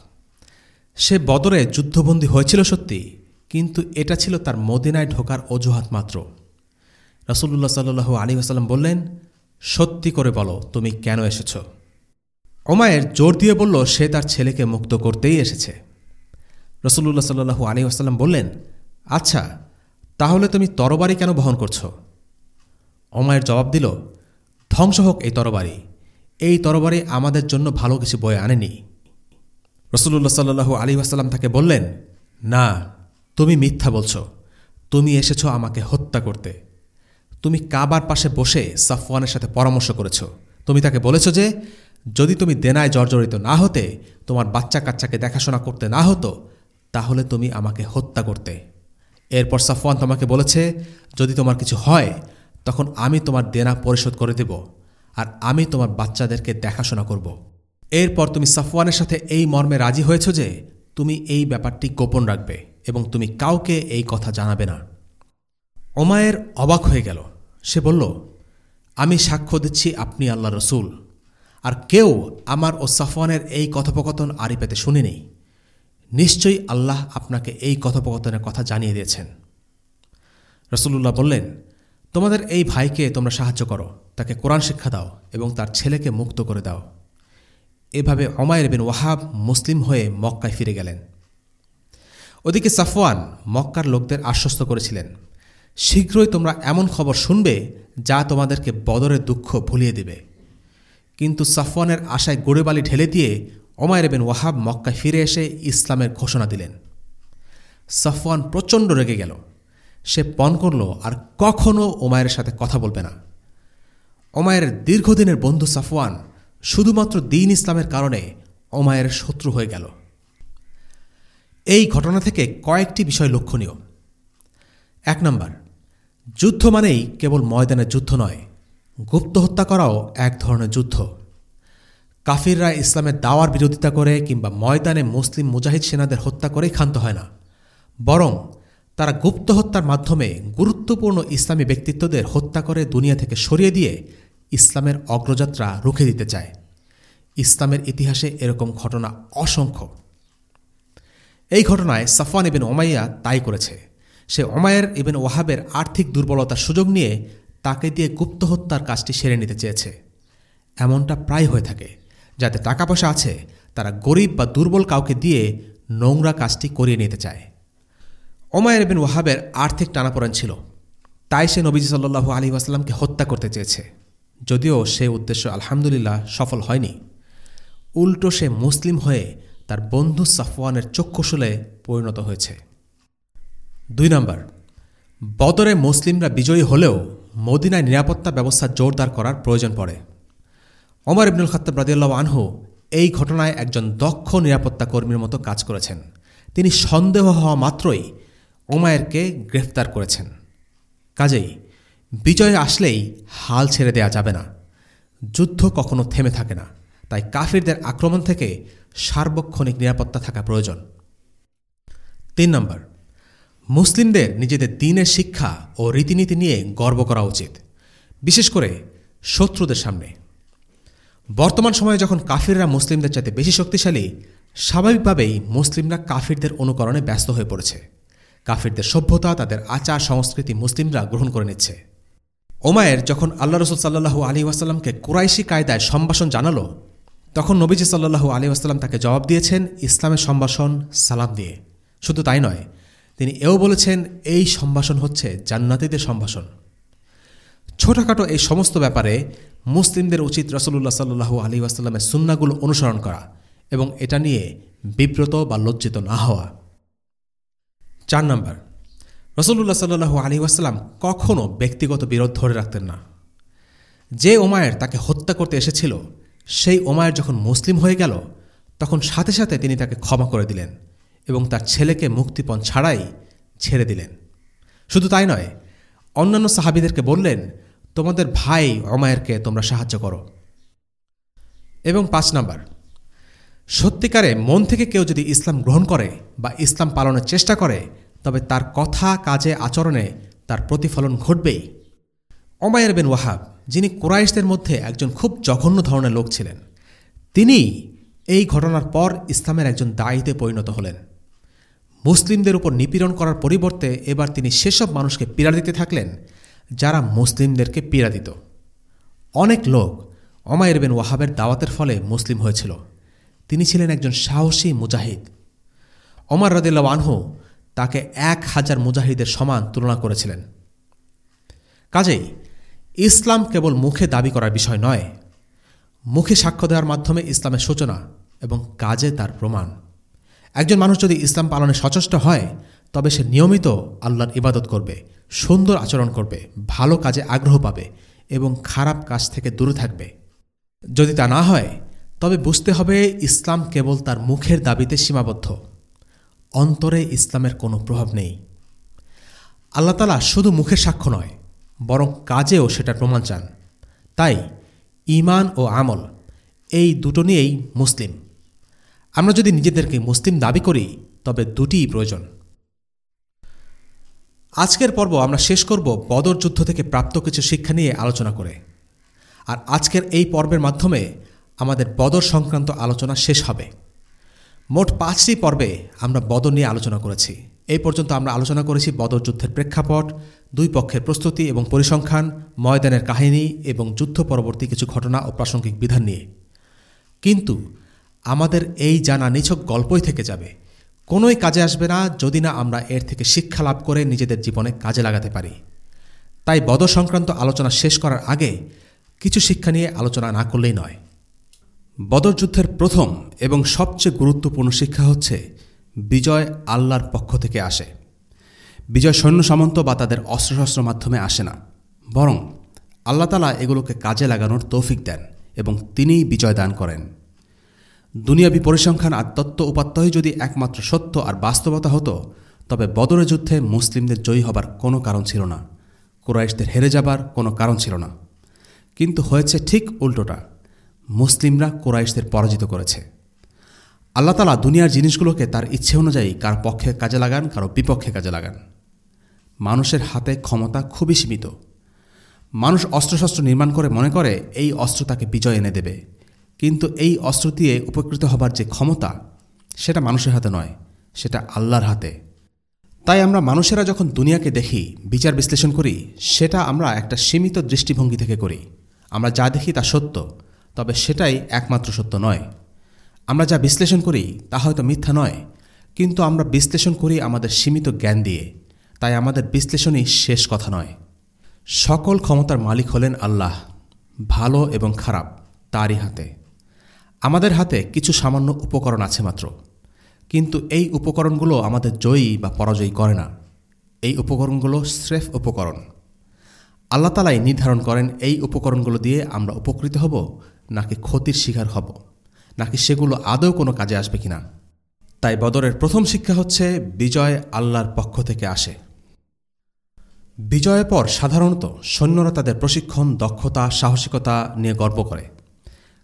সে বদরে যুদ্ধবন্দী হয়েছিল সত্যি, কিন্তু এটা ছিল তার মদিনায় ঢোকার অজুহাত মাত্র। রসুল্লাহ সাল্লু আলী আসাল্লাম বললেন, সত্যি করে বলো, তুমি কেন এসেছ? ওমায়ের জোর দিয়ে বলল, সে তার ছেলেকে মুক্ত করতেই এসেছে। রসুল্লাহ সাল্লু আলী আসাল্লাম বললেন আচ্ছা তাহলে তুমি তরবারি কেন বহন করছ? অমায়ের জবাব দিল, ধ্বংস হোক এই তরবারি। এই তরবারি আমাদের জন্য ভালো কিছু বয়ে আনেনি। রসুল্লাহ সাল্লু আলী আসাল্লাম তাকে বললেন, না, তুমি মিথ্যা বলছ। তুমি এসেছ আমাকে হত্যা করতে। তুমি কাবার পাশে বসে সাফওয়ানের সাথে পরামর্শ করেছ। তুমি তাকে বলেছ যে, যদি তুমি দেনায় জর্জরিত না হতে, তোমার বাচ্চা কাচ্চাকে দেখাশোনা করতে না হতো তাহলে তুমি আমাকে হত্যা করতে। এরপর সাফওয়ান তোমাকে বলেছে, যদি তোমার কিছু হয়, তখন আমি তোমার দেনা পরিশোধ করে দেব আর আমি তোমার বাচ্চাদেরকে দেখাশোনা করব। এরপর তুমি সাফওয়ানের সাথে এই মর্মে রাজি হয়েছ যে তুমি এই ব্যাপারটি গোপন রাখবে এবং তুমি কাউকে এই কথা জানাবে না। ওমায়ের অবাক হয়ে গেল। সে বলল, আমি সাক্ষ্য দিচ্ছি আপনি আল্লাহ রসুল। আর কেউ আমার ও সাফওয়ানের এই কথোপকথন আড়ি পেতে শুনিনি। নিশ্চয়ই আল্লাহ আপনাকে এই কথোপকথনের কথা জানিয়ে দিয়েছেন। রসুল্লাহ বললেন, তোমাদের এই ভাইকে তোমরা সাহায্য করো, তাকে কোরআন শিক্ষা দাও এবং তার ছেলেকে মুক্ত করে দাও। এভাবে অমায়ের বিন ওয়াহাব মুসলিম হয়ে মক্কায় ফিরে গেলেন। ওদিকে সাফওয়ান মক্কার লোকদের আশ্বস্ত করেছিলেন, শীঘ্রই তোমরা এমন খবর শুনবে যা তোমাদেরকে বদরের দুঃখ ভুলিয়ে দেবে। কিন্তু সাফওয়ানের আশায় গোড়েবালি ঢেলে দিয়ে ওমায়ের বিন ওয়াহাব মক্কায় ফিরে এসে ইসলামের ঘোষণা দিলেন। সাফওয়ান প্রচণ্ড রেগে গেল। সে পণ করল, আর কখনও ওমায়ের সাথে কথা বলবে না। ওমায়ের দীর্ঘদিনের বন্ধু সাফওয়ান শুধুমাত্র দিন ইসলামের কারণে ওমায়ের শত্রু হয়ে গেল। এই ঘটনা থেকে কয়েকটি বিষয় লক্ষণীয়। এক নম্বর, যুদ্ধ মানেই কেবল ময়দানের যুদ্ধ নয়, গুপ্ত হত্যা করাও এক ধরনের যুদ্ধ। কাফিররা ইসলামের দাওয়ার বিরোধিতা করে কিংবা ময়দানে মুসলিম মুজাহিদ সেনাদের হত্যা করেই ক্ষান্ত হয় না। বরং তারা গুপ্ত হত্যার মাধ্যমে গুরুত্বপূর্ণ ইসলামী ব্যক্তিত্বদের হত্যা করে দুনিয়া থেকে সরিয়ে দিয়ে ইসলামের অগ্রযাত্রা রুখে দিতে চায়। ইসলামের ইতিহাসে এরকম ঘটনা অসংখ্য। এই ঘটনায় সাফওয়ান ইবেন ওমাইয়া তাই করেছে। সে ওমায়ের ইবেন ওয়াহাবের আর্থিক দুর্বলতার সুযোগ নিয়ে তাকে দিয়ে গুপ্ত হত্যার কাজটি সেরে নিতে চেয়েছে। এমনটা প্রায় হয়ে থাকে। যাতে টাকা পয়সা আছে, তারা গরিব বা দুর্বল কাউকে দিয়ে নোংরা কাজটি করিয়ে নিতে চায়। ওমায়ের বিন ওয়াহাবের আর্থিক টানাপোড়েন ছিল। তাই সে নবীজি সাল্লু আলী আসলামকে হত্যা করতে চেয়েছে। যদিও সে উদ্দেশ্য আলহামদুলিল্লাহ সফল হয়নি। উল্টো সে মুসলিম হয়ে তার বন্ধু সাফওয়ানের চক্ষুশুলে পরিণত হয়েছে। দুই নম্বর, বদরে মুসলিমরা বিজয়ী হলেও মদিনায় নিরাপত্তা ব্যবস্থা জোরদার করার প্রয়োজন পড়ে। অমর ইবনুল খত্তাব রাদিয়াল্লাহ আনহু এই ঘটনায় একজন দক্ষ নিরাপত্তা কর্মীর মতো কাজ করেছেন। তিনি সন্দেহ হওয়া মাত্রই ওমায়েরকে গ্রেফতার করেছেন। কাজেই বিজয় আসলেই হাল ছেড়ে দেয়া যাবে না। যুদ্ধ কখনো থেমে থাকে না, তাই কাফিরদের আক্রমণ থেকে সার্বক্ষণিক নিরাপত্তা থাকা প্রয়োজন। তিন নম্বর, মুসলিমদের নিজেদের দিনের শিক্ষা ও রীতিনীতি নিয়ে গর্ব করা উচিত, বিশেষ করে শত্রুদের সামনে। বর্তমান সময়ে যখন কাফিররা মুসলিমদের চাইতে বেশি শক্তিশালী, স্বাভাবিকভাবেই মুসলিমরা কাফিরদের অনুকরণে ব্যস্ত হয়ে পড়েছে। কাফিরদের সভ্যতা, তাদের আচার, সংস্কৃতি মুসলিমরা গ্রহণ করে নিচ্ছে। ওমায়ের যখন আল্লাহ রসুল সাল্লাহু আলী ওয়াসাল্লামকে কুরাইশি কায়দায় সম্ভাষণ জানালো, তখন নবীজি সাল্লাহু আলী ওয়াসাল্লাম তাকে জবাব দিয়েছেন, ইসলামের সম্ভাষণ সালাম দিয়ে। শুধু তাই নয়, তিনি এও বলেছেন, এই সম্ভাষণ হচ্ছে জান্নাতিদের সম্ভাষণ। ছোটখাটো এই সমস্ত ব্যাপারে মুসলিমদের উচিত রসুল্লাহ সাল্লু আলী ওয়াসাল্লামের সুন্নাগুলো অনুসরণ করা এবং এটা নিয়ে বিব্রত বা লজ্জিত না হওয়া। চার নম্বর রসুল্লাহ সাল্লু আলী ওয়াসাল্লাম কখনও ব্যক্তিগত বিরোধ ধরে রাখতেন না। যে ওমায়ের তাকে হত্যা করতে এসেছিল, সেই ওমায়ের যখন মুসলিম হয়ে গেল, তখন সাথে সাথে তিনি তাকে ক্ষমা করে দিলেন এবং তার ছেলেকে মুক্তিপণ ছাড়াই ছেড়ে দিলেন। শুধু তাই নয়, অন্যান্য সাহাবিদেরকে বললেন তোমাদের ভাই অমায়েরকে তোমরা সাহায্য করো। এবং পাঁচ নাম্বার, সত্যিকারে মন থেকে কেউ যদি ইসলাম গ্রহণ করে বা ইসলাম পালনের চেষ্টা করে, তবে তার কথা, কাজে, আচরণে তার প্রতিফলন ঘটবেই। অমায়ের বিন ওয়াহাব, যিনি কুরাইশদের মধ্যে একজন খুব জঘন্য ধরনের লোক ছিলেন, তিনি এই ঘটনার পর ইসলামের একজন দায়ীতে পরিণত হলেন। মুসলিমদের উপর নিপীড়ন করার পরিবর্তে এবার তিনি সেসব মানুষকে পীড়া দিতে থাকলেন যারা মুসলিমদেরকে পীড়া দিত। অনেক লোক অমায়ের বিন ওয়াহাবের দাওয়াতের ফলে মুসলিম হয়েছিল। তিনি ছিলেন একজন সাহসী মুজাহিদ। অমর রদিল্লা আনহু তাকে এক হাজার মুজাহিদের সমান তুলনা করেছিলেন। কাজেই ইসলাম কেবল মুখে দাবি করার বিষয় নয়, মুখে সাক্ষ্য দেওয়ার মাধ্যমে ইসলামের সূচনা এবং কাজে তার প্রমাণ। একজন মানুষ যদি ইসলাম পালনে সচেষ্ট হয় তবে সে নিয়মিত আল্লাহর ইবাদত করবে, সুন্দর আচরণ করবে, ভালো কাজে আগ্রহ পাবে এবং খারাপ কাজ থেকে দূরে থাকবে। যদি তা না হয়, তবে বুঝতে হবে ইসলাম কেবল তার মুখের দাবিতে সীমাবদ্ধ। অন্তরে ইসলামের কোনো প্রভাব নেই। আল্লাহ তালা শুধু মুখের সাক্ষ্য নয়, বরং কাজেও সেটার প্রমাণ চান। তাই ইমান ও আমল এই দুটো নিয়েই মুসলিম। আমরা যদি নিজেদেরকে মুসলিম দাবি করি, তবে দুটিই প্রয়োজন। আজকের পর্ব আমরা শেষ করব বদর যুদ্ধ থেকে প্রাপ্ত কিছু শিক্ষা নিয়ে আলোচনা করে। আর আজকের এই পর্বের মাধ্যমে আমাদের বদর সংক্রান্ত আলোচনা শেষ হবে। মোট পাঁচটি পর্বে আমরা বদর নিয়ে আলোচনা করেছি। এই পর্যন্ত আমরা আলোচনা করেছি বদর যুদ্ধের প্রেক্ষাপট, দুই পক্ষের প্রস্তুতি এবং পরিসংখ্যান, ময়দানের কাহিনী এবং যুদ্ধ পরবর্তী কিছু ঘটনা ও প্রাসঙ্গিক বিধান নিয়ে। কিন্তু আমাদের এই জানা নিছক গল্পই থেকে যাবে। কোনোই কাজে আসবে না যদি না আমরা এর থেকে শিক্ষা লাভ করে নিজেদের জীবনে কাজে লাগাতে পারি। তাই বদর সংক্রান্ত আলোচনা শেষ করার আগে কিছু শিক্ষা নিয়ে আলোচনা না করলেই নয়। বদর যুদ্ধের প্রথম এবং সবচেয়ে গুরুত্বপূর্ণ শিক্ষা হচ্ছে বিজয় আল্লাহর পক্ষ থেকে আসে। বিজয় সৈন্য সামন্ত বা তাদের অস্ত্রশস্ত্র মাধ্যমে আসে না। বরং আল্লাহ তালা এগুলোকে কাজে লাগানোর তৌফিক দেন এবং তিনিই বিজয় দান করেন। দুনিয়াবি পরিসংখ্যান আর তত্ত্ব উপাত্তই যদি একমাত্র সত্য আর বাস্তবতা হতো, তবে বদরের যুদ্ধে মুসলিমদের জয়ী হবার কোনো কারণ ছিল না। কুরাইশদের হেরে যাবার কোনো কারণ ছিল না। কিন্তু হয়েছে ঠিক উল্টোটা। মুসলিমরা কোরাইশদের পরাজিত করেছে। আল্লাহ তালা দুনিয়ার জিনিসগুলোকে তার ইচ্ছে অনুযায়ী কার পক্ষে কাজে লাগান, কারও বিপক্ষে কাজে লাগান। মানুষের হাতে ক্ষমতা খুবই সীমিত। মানুষ অস্ত্রশস্ত্র নির্মাণ করে মনে করে এই অস্ত্র তাকে বিজয় এনে দেবে। কিন্তু এই অস্ত্র দিয়ে উপকৃত হবার যে ক্ষমতা, সেটা মানুষের হাতে নয়, সেটা আল্লাহর হাতে। তাই আমরা মানুষেরা যখন দুনিয়াকে দেখি, বিচার বিশ্লেষণ করি, সেটা আমরা একটা সীমিত দৃষ্টিভঙ্গি থেকে করি। আমরা যা দেখি তা সত্য, তবে সেটাই একমাত্র সত্য নয়। আমরা যা বিশ্লেষণ করি, তা হয়তো মিথ্যা নয়, কিন্তু আমরা বিশ্লেষণ করি আমাদের সীমিত জ্ঞান দিয়ে। তাই আমাদের বিশ্লেষণই শেষ কথা নয়। সকল ক্ষমতার মালিক হলেন আল্লাহ, ভালো এবং খারাপ, তারই হাতে। আমাদের হাতে কিছু সামান্য উপকরণ আছে মাত্র। কিন্তু এই উপকরণগুলো আমাদের জয়ী বা পরাজয়ী করে না। এই উপকরণগুলো স্রেফ উপকরণ। আল্লাহ তালাই নির্ধারণ করেন এই উপকরণগুলো দিয়ে আমরা উপকৃত হব, নাকি ক্ষতির শিকার হব, নাকি সেগুলো আদৌ কোনো কাজে আসবে কিনা। তাই বদরের প্রথম শিক্ষা হচ্ছে, বিজয় আল্লাহর পক্ষ থেকে আসে। বিজয়ের পর সাধারণত সৈন্যরা তাদের প্রশিক্ষণ, দক্ষতা, সাহসিকতা নিয়ে গর্ব করে।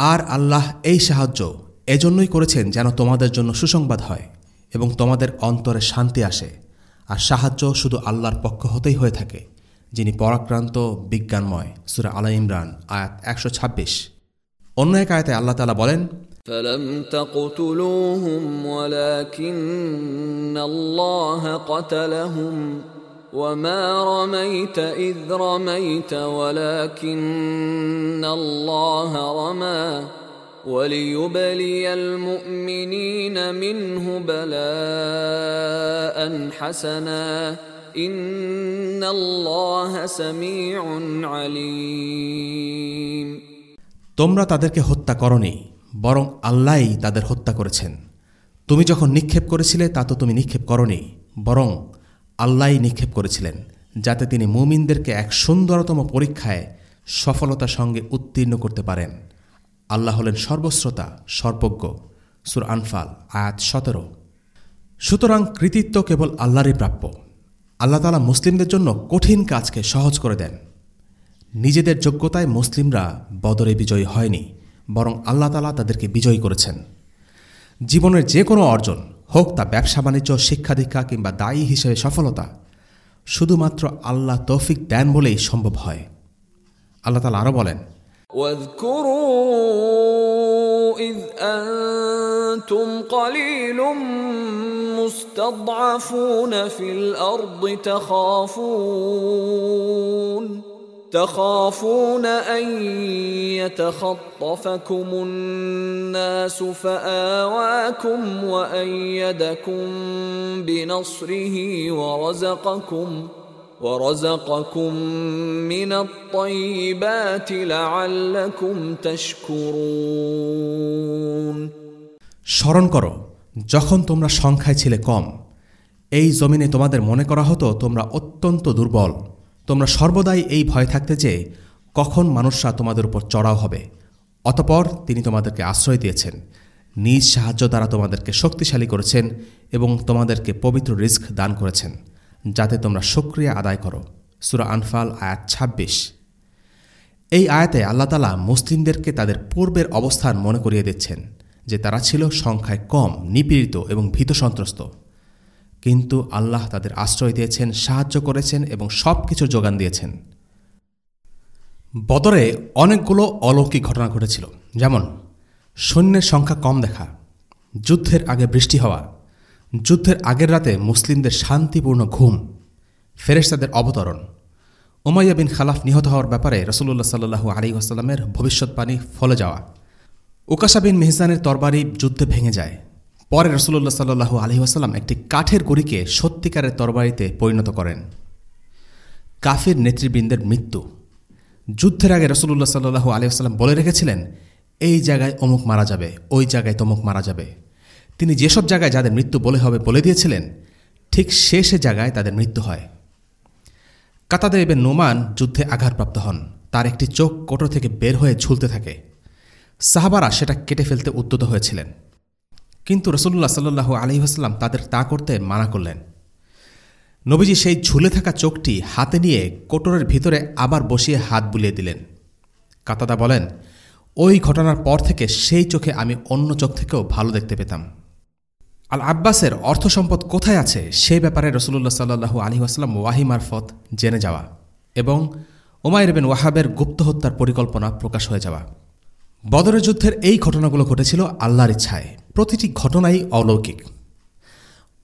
আর আল্লাহ এই সাহায্য এজন্যই করেছেন যেন তোমাদের জন্য সুসংবাদ হয় এবং তোমাদের অন্তরে শান্তি আসে আর সাহায্য শুধু আল্লাহর পক্ষ হতেই হয়ে থাকে যিনি পরাক্রান্ত বিজ্ঞানময় সুরা আলা ইমরান আয়াত একশো ছাব্বিশ অন্য এক আয়াতে আল্লাহ তালা বলেন فلم تقتلوهم ولكن الله قتلهم وما رميت إذ رميت ولكن الله رمى وليبلي المؤمنين منه بلاء حسنا إن الله سميع عليم তোমরা তাদেরকে হত্যা করনি বরং আল্লাহই তাদের হত্যা করেছেন তুমি যখন নিক্ষেপ করেছিলে তা তো তুমি নিক্ষেপ করনি বরং আল্লাহই নিক্ষেপ করেছিলেন, যাতে তিনি মুমিনদেরকে এক সুন্দরতম পরীক্ষায় সফলতার সঙ্গে উত্তীর্ণ করতে পারেন। আল্লাহ হলেন সর্বশ্রোতা, সর্বজ্ঞ। সুর আনফাল, আয়াত সতেরো। সুতরাং কৃতিত্ব কেবল আল্লাহরই প্রাপ্য। আল্লাহ তালা মুসলিমদের জন্য কঠিন কাজকে সহজ করে দেন। নিজেদের যোগ্যতায় মুসলিমরা বদরে বিজয়ী হয়নি, বরং আল্লাহ তালা তাদেরকে বিজয়ী করেছেন। জীবনের যে কোনো অর্জন হোক তা ব্যবসা বাণিজ্য শিক্ষা দীক্ষা কিংবা দায়ী হিসেবে সফলতা শুধুমাত্র আল্লাহ তৌফিক দেন বলেই সম্ভব হয় আল্লাহ তালা আরও বলেন واذكروا إذ أنتم قليل مستضعفون في الأرض تخافون تخافون ان يتخطفكم الناس فاواكم وايدكم بنصره ورزقكم ورزقكم من الطيبات لعلكم تشكرون স্মরণ করো যখন তোমরা সংখ্যায় ছিলে কম এই জমিনে তোমাদের মনে করা হতো তোমরা অত্যন্ত দুর্বল তোমরা সর্বদাই এই ভয় থাকতে যে, কখন মানুষরা তোমাদের উপর চড়াও হবে। অতপর তিনি তোমাদেরকে আশ্রয় দিয়েছেন, নিজ সাহায্য দ্বারা তোমাদেরকে শক্তিশালী করেছেন এবং তোমাদেরকে পবিত্র রিস্ক দান করেছেন, যাতে তোমরা সক্রিয়া আদায় করো। সুরা আনফাল, আয়াত ২৬ এই আয়াতে আল্লাহ তালা মুসলিমদেরকে তাদের পূর্বের অবস্থান মনে করিয়ে দিচ্ছেন, যে তারা ছিল সংখ্যায় কম, নিপীড়িত এবং ভীত সন্ত্রস্ত কিন্তু আল্লাহ তাদের আশ্রয় দিয়েছেন, সাহায্য করেছেন এবং সব কিছুর যোগান দিয়েছেন। বদরে অনেকগুলো অলৌকিক ঘটনা ঘটেছিল। যেমন, সৈন্যের সংখ্যা কম দেখা, যুদ্ধের আগে বৃষ্টি হওয়া, যুদ্ধের আগের রাতে মুসলিমদের শান্তিপূর্ণ ঘুম, ফেরেশতাদের অবতরণ। উমাইয়া বিন খালাফ নিহত হওয়ার ব্যাপারে রসুল্লাহ সাল্লু আলী আসাল্লামের ভবিষ্যৎবাণী ফলে যাওয়া। উকাশা বিন মেহজানের তরবারি যুদ্ধে ভেঙে যায়। পরে রসুল্লাহ সাল্লু আলী আসাল্লাম একটি কাঠের গুড়িকে সত্যিকারের তরবারিতে পরিণত করেন। কাফির নেতৃবৃন্দের মৃত্যু। যুদ্ধের আগে রসুল্লাহ সাল্লু আলী আসাল্লাম বলে রেখেছিলেন, এই জায়গায় অমুক মারা যাবে, ওই জায়গায় তমুক মারা যাবে। তিনি যেসব জায়গায় যাদের মৃত্যু বলে হবে বলে দিয়েছিলেন, ঠিক শেষে জায়গায় তাদের মৃত্যু হয়। কাতাদে এবেন নোমান যুদ্ধে আঘাতপ্রাপ্ত হন। তার একটি চোখ কোটো থেকে বের হয়ে ঝুলতে থাকে। সাহাবারা সেটা কেটে ফেলতে উদ্যত হয়েছিলেন। কিন্তু রসুল্লাহ সাল্লু আলহিহাস্লাম তাদের তা করতে মানা করলেন। নবীজি সেই ঝুলে থাকা চোখটি হাতে নিয়ে কোটরের ভিতরে আবার বসিয়ে হাত বুলিয়ে দিলেন। কাতাদা বলেন, ওই ঘটনার পর থেকে সেই চোখে আমি অন্য চোখ থেকেও ভালো দেখতে পেতাম। আল আব্বাসের অর্থ সম্পদ কোথায় আছে সে ব্যাপারে রসুল্লাহ সাল্লু আলী আসলাম ওয়াহি মারফত জেনে যাওয়া এবং ওমায়ের বিন ওয়াহাবের গুপ্ত হত্যার পরিকল্পনা প্রকাশ হয়ে যাওয়া। বদরের যুদ্ধের এই ঘটনাগুলো ঘটেছিল আল্লাহর ইচ্ছায়। প্রতিটি ঘটনাই অলৌকিক।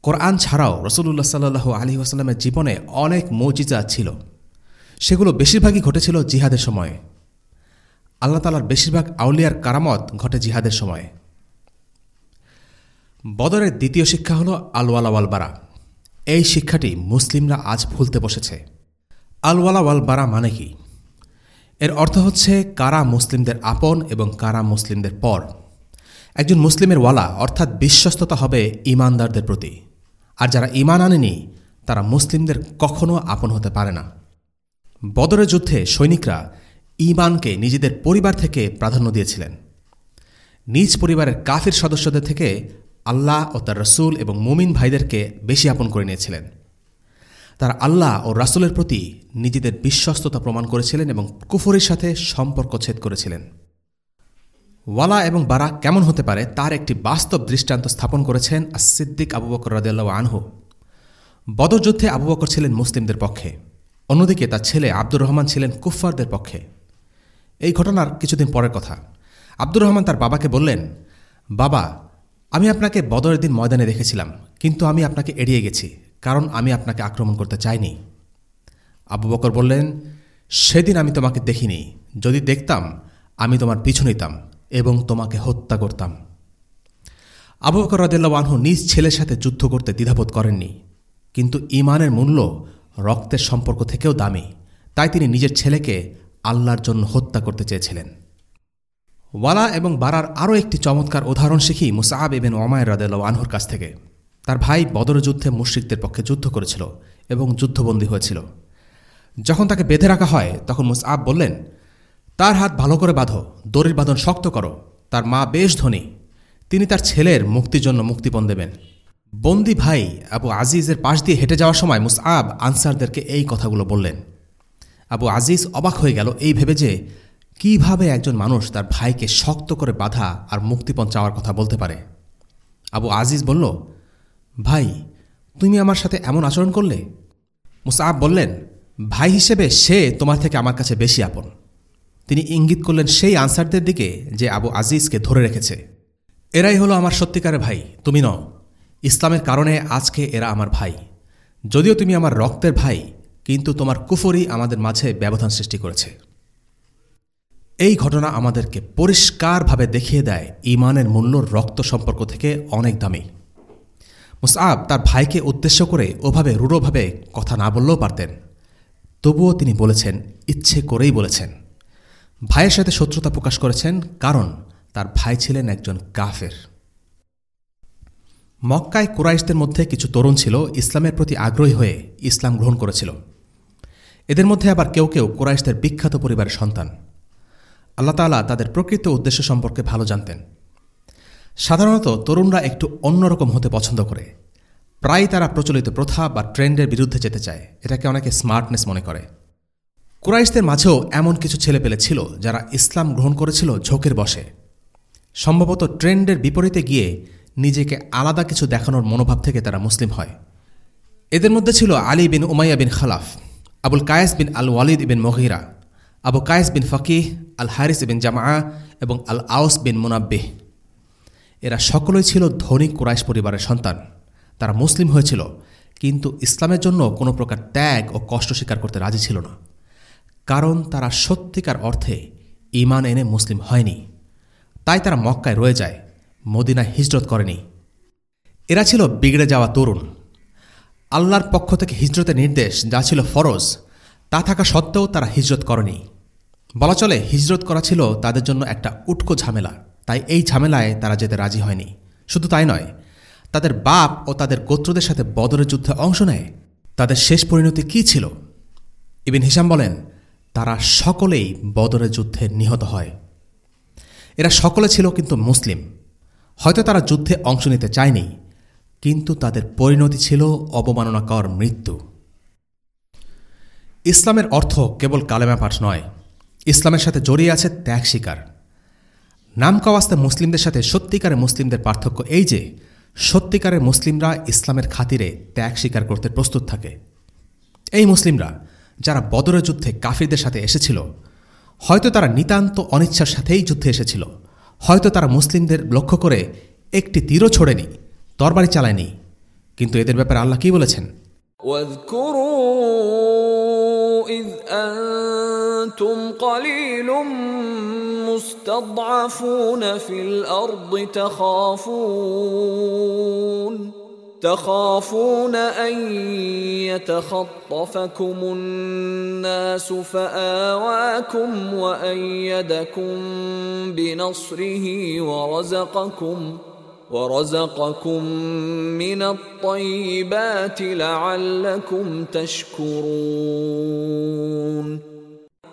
কোরআন ছাড়াও রসুল্লাহ সাল্লু আলী আসাল্লামের জীবনে অনেক মৌজিজা ছিল। সেগুলো বেশিরভাগই ঘটেছিল জিহাদের সময়ে। আল্লাহ তালার বেশিরভাগ আউলিয়ার কারামত ঘটে জিহাদের সময়ে। বদরের দ্বিতীয় শিক্ষা হল আলওয়ালা ওয়ালবারা এই শিক্ষাটি মুসলিমরা আজ ভুলতে বসেছে। আলওয়ালা ওয়ালবারা মানে কি? এর অর্থ হচ্ছে কারা মুসলিমদের আপন এবং কারা মুসলিমদের পর। একজন মুসলিমের ওয়ালা অর্থাৎ বিশ্বস্ততা হবে ইমানদারদের প্রতি। আর যারা ইমান আনেনি, তারা মুসলিমদের কখনও আপন হতে পারে না। বদরের যুদ্ধে সৈনিকরা ইমানকে নিজেদের পরিবার থেকে প্রাধান্য দিয়েছিলেন। নিজ পরিবারের কাফির সদস্যদের থেকে আল্লাহ ও তার রসুল এবং মুমিন ভাইদেরকে বেশি আপন করে নিয়েছিলেন। তারা আল্লাহ ও রাসুলের প্রতি নিজেদের বিশ্বস্ততা প্রমাণ করেছিলেন এবং কুফরের সাথে সম্পর্ক ছেদ করেছিলেন। ওয়ালা এবং বারা কেমন হতে পারে তার একটি বাস্তব দৃষ্টান্ত স্থাপন করেছেন সিদ্দিক আবু বকর রাদিয়াল্লাহ আনহু। বদর যুদ্ধে আবু বকর ছিলেন মুসলিমদের পক্ষে, অন্যদিকে তার ছেলে আব্দুর রহমান ছিলেন কুফফারদের পক্ষে। এই ঘটনার কিছুদিন পরের কথা। আব্দুর রহমান তার বাবাকে বললেন, বাবা, আমি আপনাকে বদরের দিন ময়দানে দেখেছিলাম, কিন্তু আমি আপনাকে এড়িয়ে গেছি, কারণ আমি আপনাকে আক্রমণ করতে চাইনি। আবু বকর বললেন, সেদিন আমি তোমাকে দেখিনি। যদি দেখতাম, আমি তোমার পিছু নিতাম। এবং তোমাকে হত্যা করতাম। আবু বকর রাদিল্লা আনহু নিজ ছেলের সাথে যুদ্ধ করতে দ্বিধাবোধ করেননি। কিন্তু ইমানের মূল্য রক্তের সম্পর্ক থেকেও দামি। তাই তিনি নিজের ছেলেকে আল্লাহর জন্য হত্যা করতে চেয়েছিলেন। ওয়ালা এবং বারার আরও একটি চমৎকার উদাহরণ শিখি মুসাহাব এবেন ওমায়ের রাদেল আনহুর কাছ থেকে। তার ভাই বদর যুদ্ধে মুশ্রিকদের পক্ষে যুদ্ধ করেছিল এবং যুদ্ধবন্দী হয়েছিল। যখন তাকে বেঁধে রাখা হয়, তখন মুসআব বললেন তার হাত ভালো করে বাঁধো, দড়ির বাঁধন শক্ত করো। তার মা বেশ ধনী। তিনি তার ছেলের মুক্তির জন্য মুক্তিপণ দেবেন। বন্দি ভাই আবু আজিজের পাশ দিয়ে হেঁটে যাওয়ার সময় মুসআব আনসারদেরকে এই কথাগুলো বললেন। আবু আজিজ অবাক হয়ে গেল এই ভেবে যে কীভাবে একজন মানুষ তার ভাইকে শক্ত করে বাধা আর মুক্তিপণ চাওয়ার কথা বলতে পারে। আবু আজিজ বলল, ভাই, তুমি আমার সাথে এমন আচরণ করলে? মুসাআব বললেন, ভাই হিসেবে সে তোমার থেকে আমার কাছে বেশি আপন। তিনি ইঙ্গিত করলেন সেই আনসারদের দিকে যে আবু আজিজকে ধরে রেখেছে। এরাই হলো আমার সত্যিকারের ভাই, তুমি নও। ইসলামের কারণে আজকে এরা আমার ভাই। যদিও তুমি আমার রক্তের ভাই, কিন্তু তোমার কুফরি আমাদের মাঝে ব্যবধান সৃষ্টি করেছে। এই ঘটনা আমাদেরকে পরিষ্কারভাবে দেখিয়ে দেয় ইমানের মূল্য রক্ত সম্পর্ক থেকে অনেক দামি। মুসআব তার ভাইকে উদ্দেশ্য করে ওভাবে রূঢ়ভাবে কথা না বললেও পারতেন। তবুও তিনি বলেছেন, ইচ্ছে করেই বলেছেন। ভাইয়ের সাথে শত্রুতা প্রকাশ করেছেন কারণ তার ভাই ছিলেন একজন কাফের। মক্কায় কুরাইশদের মধ্যে কিছু তরুণ ছিল ইসলামের প্রতি আগ্রহী হয়ে ইসলাম গ্রহণ করেছিল। এদের মধ্যে আবার কেউ কেউ কুরাইশদের বিখ্যাত পরিবারের সন্তান। আল্লাহ তালা তাদের প্রকৃত উদ্দেশ্য সম্পর্কে ভালো জানতেন। সাধারণত তরুণরা একটু অন্যরকম হতে পছন্দ করে। প্রায় তারা প্রচলিত প্রথা বা ট্রেন্ডের বিরুদ্ধে যেতে চায়। এটাকে অনেকে স্মার্টনেস মনে করে। কুরাইশদের মাঝেও এমন কিছু ছেলেপেলে ছিল যারা ইসলাম গ্রহণ করেছিল ঝোঁকের বসে সম্ভবত ট্রেন্ডের বিপরীতে গিয়ে নিজেকে আলাদা কিছু দেখানোর মনোভাব থেকে তারা মুসলিম হয়। এদের মধ্যে ছিল Ali bin Umayya bin Khalaf, Abul Qais bin al Walid bin Mughira Abu Qais bin Fakih, al Harith bin Zama এবং আল আউস বিন মুনাব্বিহ। এরা সকলেই ছিল ধনী কুরাইশ পরিবারের সন্তান। তারা মুসলিম হয়েছিল, কিন্তু ইসলামের জন্য কোনো প্রকার ত্যাগ ও কষ্ট স্বীকার করতে রাজি ছিল না। কারণ তারা সত্যিকার অর্থে ইমান এনে মুসলিম হয়নি। তাই তারা মক্কায় রয়ে যায়, মদিনায় হিজরত করেনি। এরা ছিল বিগড়ে যাওয়া তরুণ। আল্লাহর পক্ষ থেকে হিজরতের নির্দেশ যা ছিল ফরজ, তা থাকা সত্ত্বেও তারা হিজরত করেনি। বলা চলে, হিজরত করা ছিল তাদের জন্য একটা উটকো ঝামেলা। তাই এই ঝামেলায় তারা যেতে রাজি হয়নি। শুধু তাই নয়, তাদের বাপ ও তাদের গোত্রদের সাথে বদরের যুদ্ধে অংশ নেয়। তাদের শেষ পরিণতি কী ছিল? ইবিন হিসাম বলেন তারা সকলেই বদরের যুদ্ধে নিহত হয়। এরা সকলে ছিল কিন্তু মুসলিম। হয়তো তারা যুদ্ধে অংশ নিতে চায়নি, কিন্তু তাদের পরিণতি ছিল অবমাননাকর মৃত্যু। ইসলামের অর্থ কেবল কালেমা পাঠ নয়, ইসলামের সাথে জড়িয়ে আছে ত্যাগ শিকার। নামকাওয়াস্তে মুসলিমদের সাথে সত্যিকারের মুসলিমদের পার্থক্য এই যে সত্যিকারের মুসলিমরা ইসলামের খাতিরে ত্যাগ স্বীকার করতে প্রস্তুত থাকে। এই মুসলিমরা যারা বদরের যুদ্ধে কাফিরদের সাথে এসেছিল হয়তো তারা নিতান্ত অনিচ্ছার সাথেই যুদ্ধে এসেছিল হয়তো তারা মুসলিমদের লক্ষ্য করে একটি তীরও ছোড়েনি তরবারি চালায়নি কিন্তু এদের ব্যাপারে আল্লাহ কি বলেছেন واذكروا إذ أنتم قليل مستضعفون في الأرض تخافون تخافون أن يتخطفكم الناس فآواكم وأيدكم بنصره ورزقكم ورزقكم من الطيبات لعلكم تشكرون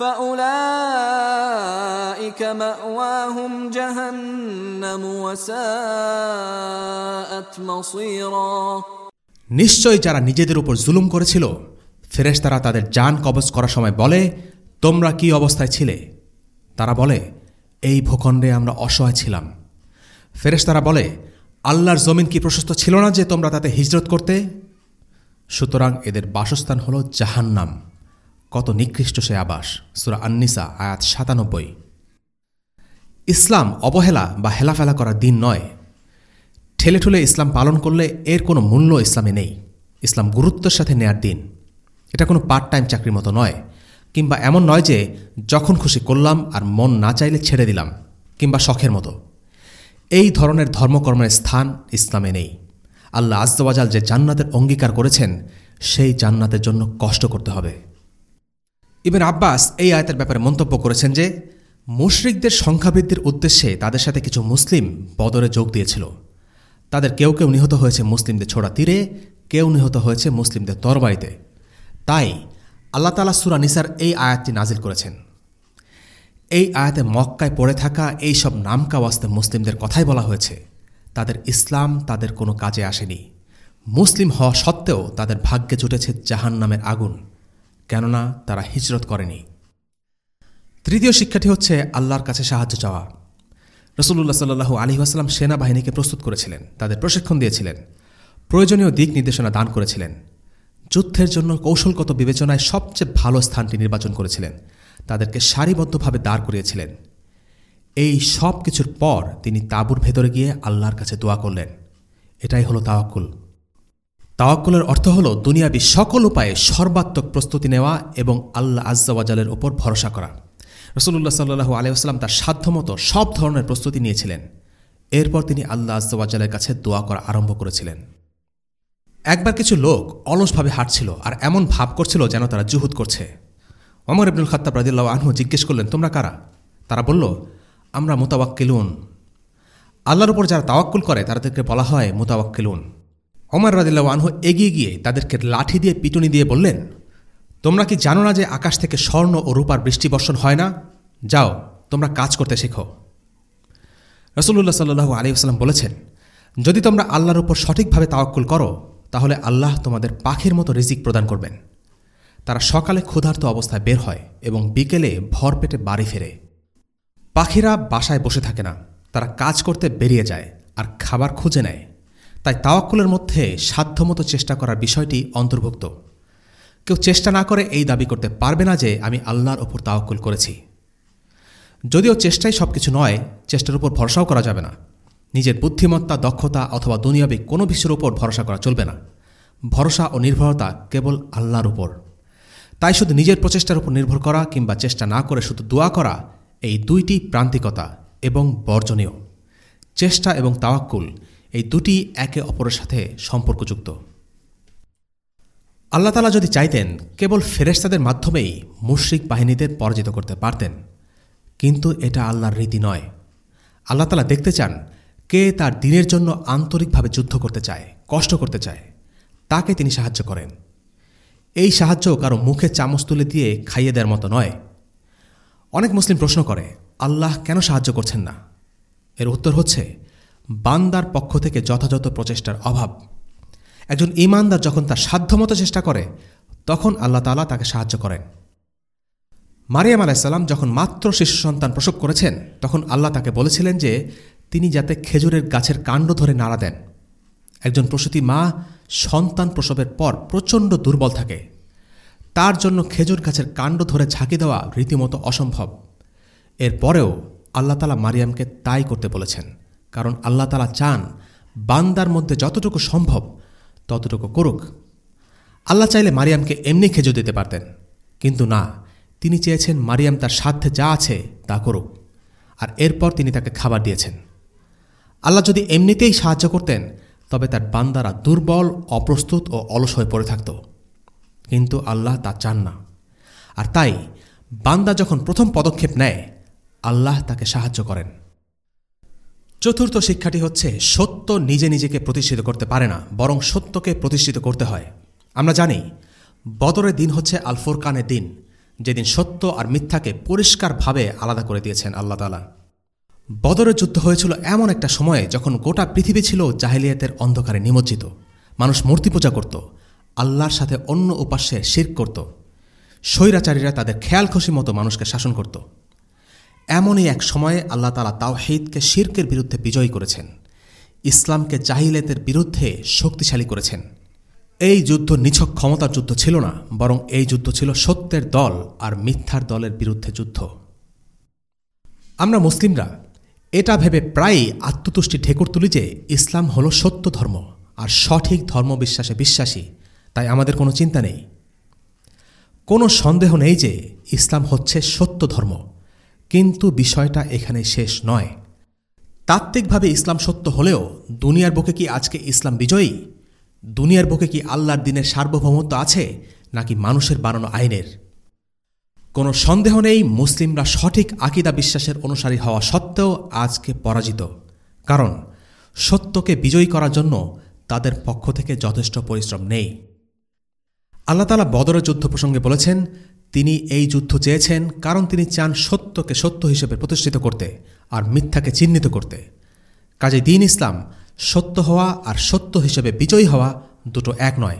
فأولئك مأواهم جهنم وساءت مصيرا নিশ্চয় যারা নিজেদের উপর জুলুম করেছিল ফেরেশতারা তাদের যান কবজ করার সময় বলে তোমরা কি অবস্থায় ছিলে তারা বলে এই ভূখণ্ডে আমরা অসহায় ছিলাম ফেরেশতারা বলে আল্লাহর জমিন কি প্রশস্ত ছিল না যে তোমরা তাতে হিজরত করতে সুতরাং এদের বাসস্থান হল জাহান্নাম কত নিকৃষ্ট সে আবাস। সুরা আন্নিসা, আয়াত সাতানব্বই। ইসলাম অবহেলা বা হেলাফেলা করার দিন নয়। ঠেলে ঠুলে ইসলাম পালন করলে এর কোনো মূল্য ইসলামে নেই। ইসলাম গুরুত্বের সাথে নেয়ার দিন। এটা কোনো পার্ট টাইম চাকরির মতো নয়। কিংবা এমন নয় যে যখন খুশি করলাম আর মন না চাইলে ছেড়ে দিলাম, কিংবা শখের মতো। এই ধরনের ধর্মকর্মের স্থান ইসলামে নেই। আল্লাহ আজদওয়াজাল যে জান্নাতের অঙ্গীকার করেছেন, সেই জান্নাতের জন্য কষ্ট করতে হবে। ইবেন আব্বাস এই আয়তের ব্যাপারে মন্তব্য করেছেন যে, মুশরিকদের সংখ্যাবৃদ্ধির উদ্দেশ্যে তাদের সাথে কিছু মুসলিম বদরে যোগ দিয়েছিল। তাদের কেউ কেউ নিহত হয়েছে মুসলিমদের ছোড়া তীরে, কেউ নিহত হয়েছে মুসলিমদের তরবারিতে। তাই আল্লাহ তালা সুরা নিসার এই আয়াতটি নাজিল করেছেন। এই আয়াতে মক্কায় পড়ে থাকা এই সব নামকাওয়াস্তে মুসলিমদের কথাই বলা হয়েছে। তাদের ইসলাম তাদের কোনো কাজে আসেনি। মুসলিম হওয়া সত্ত্বেও তাদের ভাগ্যে জুটেছে জাহান নামের আগুন। কেননা তারা হিজরত করেনি। তৃতীয় শিক্ষাটি হচ্ছে আল্লাহর কাছে সাহায্য চাওয়া। রসুল্লাহ সাল্লু আলী আসালাম সেনাবাহিনীকে প্রস্তুত করেছিলেন, তাদের প্রশিক্ষণ দিয়েছিলেন, প্রয়োজনীয় দিক নির্দেশনা দান করেছিলেন, যুদ্ধের জন্য কৌশলগত বিবেচনায় সবচেয়ে ভালো স্থানটি নির্বাচন করেছিলেন, তাদেরকে সারিবদ্ধভাবে দাঁড় করিয়েছিলেন। এই সব কিছুর পর তিনি তাঁবুর ভেতরে গিয়ে আল্লাহর কাছে দোয়া করলেন। এটাই হলো তাওয়াক্কুল। তাওয়াক্কুলের অর্থ হল দুনিয়াবি সকল উপায়ে সর্বাত্মক প্রস্তুতি নেওয়া এবং আল্লাহ আজ্জাওয়াজালের ওপর ভরসা করা। রসুল্লাহ সাল্লু আলিয়াস্লাম তার সাধ্যমতো সব ধরনের প্রস্তুতি নিয়েছিলেন। এরপর তিনি আল্লাহ আজ্জাওয়াজালের কাছে দোয়া করা আরম্ভ করেছিলেন। একবার কিছু লোক অলসভাবে হাঁটছিল আর এমন ভাব করছিল যেন তারা জুহুদ করছে। অমর ইবনুল খাত্তাব রাদিল্লাহ আনহু জিজ্ঞেস করলেন, তোমরা কারা? তারা বলল, আমরা মোতাবাক্কিলুন আল্লাহর উপর যারা তাওয়াক্কুল করে তাদেরকে বলা হয় মোতাবাক্কিলুন অমর রাদিল্লাহ আনহু এগিয়ে গিয়ে তাদেরকে লাঠি দিয়ে পিটুনি দিয়ে বললেন, তোমরা কি জানো না যে আকাশ থেকে স্বর্ণ ও রূপার বৃষ্টি বর্ষণ হয় না? যাও, তোমরা কাজ করতে শেখো। রসুল্লাহ সাল্লু আলী আসসালাম বলেছেন, যদি তোমরা আল্লাহর উপর সঠিকভাবে তাওয়াক্কুল করো, তাহলে আল্লাহ তোমাদের পাখির মতো রিজিক প্রদান করবেন। তারা সকালে ক্ষুধার্ত অবস্থায় বের হয় এবং বিকেলে ভর পেটে বাড়ি ফেরে। পাখিরা বাসায় বসে থাকে না, তারা কাজ করতে বেরিয়ে যায় আর খাবার খুঁজে নেয়। তাই তাওয়াক্কুলের মধ্যে সাধ্যমতো চেষ্টা করার বিষয়টি অন্তর্ভুক্ত। কেউ চেষ্টা না করে এই দাবি করতে পারবে না যে আমি আল্লাহর ওপর তাওয়াক্কুল করেছি। যদিও চেষ্টাই সব কিছু নয়, চেষ্টার উপর ভরসাও করা যাবে না। নিজের বুদ্ধিমত্তা, দক্ষতা অথবা দুনিয়াবি কোনো বিষয়ের উপর ভরসা করা চলবে না। ভরসা ও নির্ভরতা কেবল আল্লাহর উপর। তাই শুধু নিজের প্রচেষ্টার উপর নির্ভর করা কিংবা চেষ্টা না করে শুধু দোয়া করা, এই দুইটি প্রান্তিকতা এবং বর্জনীয়। চেষ্টা এবং তাওয়াক্কুল এই দুটি একে অপরের সাথে সম্পর্কযুক্ত। আল্লাহ তালা যদি চাইতেন কেবল ফেরেস্তাদের মাধ্যমেই মুশ্রিক বাহিনীদের পরাজিত করতে পারতেন, কিন্তু এটা আল্লাহর রীতি নয়। আল্লাহ তালা দেখতে চান কে তার দিনের জন্য আন্তরিকভাবে যুদ্ধ করতে চায়, কষ্ট করতে চায়, তাকে তিনি সাহায্য করেন। এই সাহায্য কারও মুখে চামচ তুলে দিয়ে খাইয়ে দেওয়ার মতো নয়। অনেক মুসলিম প্রশ্ন করে, আল্লাহ কেন সাহায্য করছেন না? এর উত্তর হচ্ছে বান্দার পক্ষ থেকে যথাযথ প্রচেষ্টার অভাব। একজন ইমানদার যখন তার সাধ্যমতো চেষ্টা করে, তখন আল্লাহ তালা তাকে সাহায্য করেন। মারিয়াম আলাইসাল্লাম যখন মাত্র শিশু সন্তান প্রসব করেছেন, তখন আল্লাহ তাকে বলেছিলেন যে, তিনি যাতে খেজুরের গাছের কাণ্ড ধরে নাড়া দেন। একজন প্রসূতি মা সন্তান প্রসবের পর প্রচণ্ড দুর্বল থাকে। তার জন্য খেজুর গাছের কাণ্ড ধরে ঝাঁকি দেওয়া রীতিমতো অসম্ভব। এরপরেও আল্লাহ তালা মারিয়ামকে তাই করতে বলেছেন। কারণ আল্লাহ তালা চান বান্দার মধ্যে যতটুকু সম্ভব ততটুকু করুক। আল্লাহ চাইলে মারিয়ামকে এমনি খেজো দিতে পারতেন, কিন্তু না, তিনি চেয়েছেন মারিয়াম তার সাধ্যে যা আছে তা করুক, আর এরপর তিনি তাকে খাবার দিয়েছেন। আল্লাহ যদি এমনিতেই সাহায্য করতেন, তবে তার বান্দারা দুর্বল, অপ্রস্তুত ও অলস হয়ে পড়ে থাকত। কিন্তু আল্লাহ তা চান না। আর তাই বান্দা যখন প্রথম পদক্ষেপ নেয়, আল্লাহ তাকে সাহায্য করেন। চতুর্থ শিক্ষাটি হচ্ছে সত্য নিজে নিজেকে প্রতিষ্ঠিত করতে পারে না, বরং সত্যকে প্রতিষ্ঠিত করতে হয়। আমরা জানি, বদরের দিন হচ্ছে আল ফোরকানের দিন, যেদিন সত্য আর মিথ্যাকে পরিষ্কারভাবে আলাদা করে দিয়েছেন আল্লাহ তালা বদরের যুদ্ধ হয়েছিল এমন একটা সময়ে যখন গোটা পৃথিবী ছিল জাহিলিয়াতের অন্ধকারে নিমজ্জিত। মানুষ মূর্তি পূজা করত, আল্লাহর সাথে অন্য উপাস্যে শির করত। স্বৈরাচারীরা তাদের খেয়াল খুশি মতো মানুষকে শাসন করত। এমনই এক সময়ে আল্লাহ তালা তাওহিদকে শির্কের বিরুদ্ধে বিজয়ী করেছেন। ইসলামকে জাহিলেতের বিরুদ্ধে শক্তিশালী করেছেন। এই যুদ্ধ নিছক ক্ষমতার যুদ্ধ ছিল না, বরং এই যুদ্ধ ছিল সত্যের দল আর মিথ্যার দলের বিরুদ্ধে যুদ্ধ। আমরা মুসলিমরা, এটা ভেবে প্রায়ই আত্মতুষ্টি ঠেকুর তুলি যে ইসলাম হল সত্য ধর্ম আর সঠিক ধর্মবিশ্বাসে বিশ্বাসী, তাই আমাদের কোনো চিন্তা নেই। কোনো সন্দেহ নেই যে ইসলাম হচ্ছে সত্য ধর্ম। কিন্তু বিষয়টা এখানে শেষ নয়। তাত্ত্বিকভাবে ইসলাম সত্য হলেও দুনিয়ার বুকে কি আজকে ইসলাম বিজয়ী? দুনিয়ার বুকে কি আল্লাহর দিনের সার্বভৌমত্ব আছে, নাকি মানুষের বানানো আইনের? কোনো সন্দেহ নেই, মুসলিমরা সঠিক আকিদা বিশ্বাসের অনুসারী হওয়া সত্ত্বেও আজকে পরাজিত। কারণ, সত্যকে বিজয়ী করার জন্য তাদের পক্ষ থেকে যথেষ্ট পরিশ্রম নেই। আল্লাহ তালা বদরের যুদ্ধ প্রসঙ্গে বলেছেন তিনি এই যুদ্ধ চেয়েছেন কারণ তিনি চান সত্যকে সত্য হিসেবে প্রতিষ্ঠিত করতে আর মিথ্যাকে চিহ্নিত করতে। কাজে দিন ইসলাম, সত্য হওয়া আর সত্য হিসেবে বিজয়ী হওয়া দুটো এক নয়।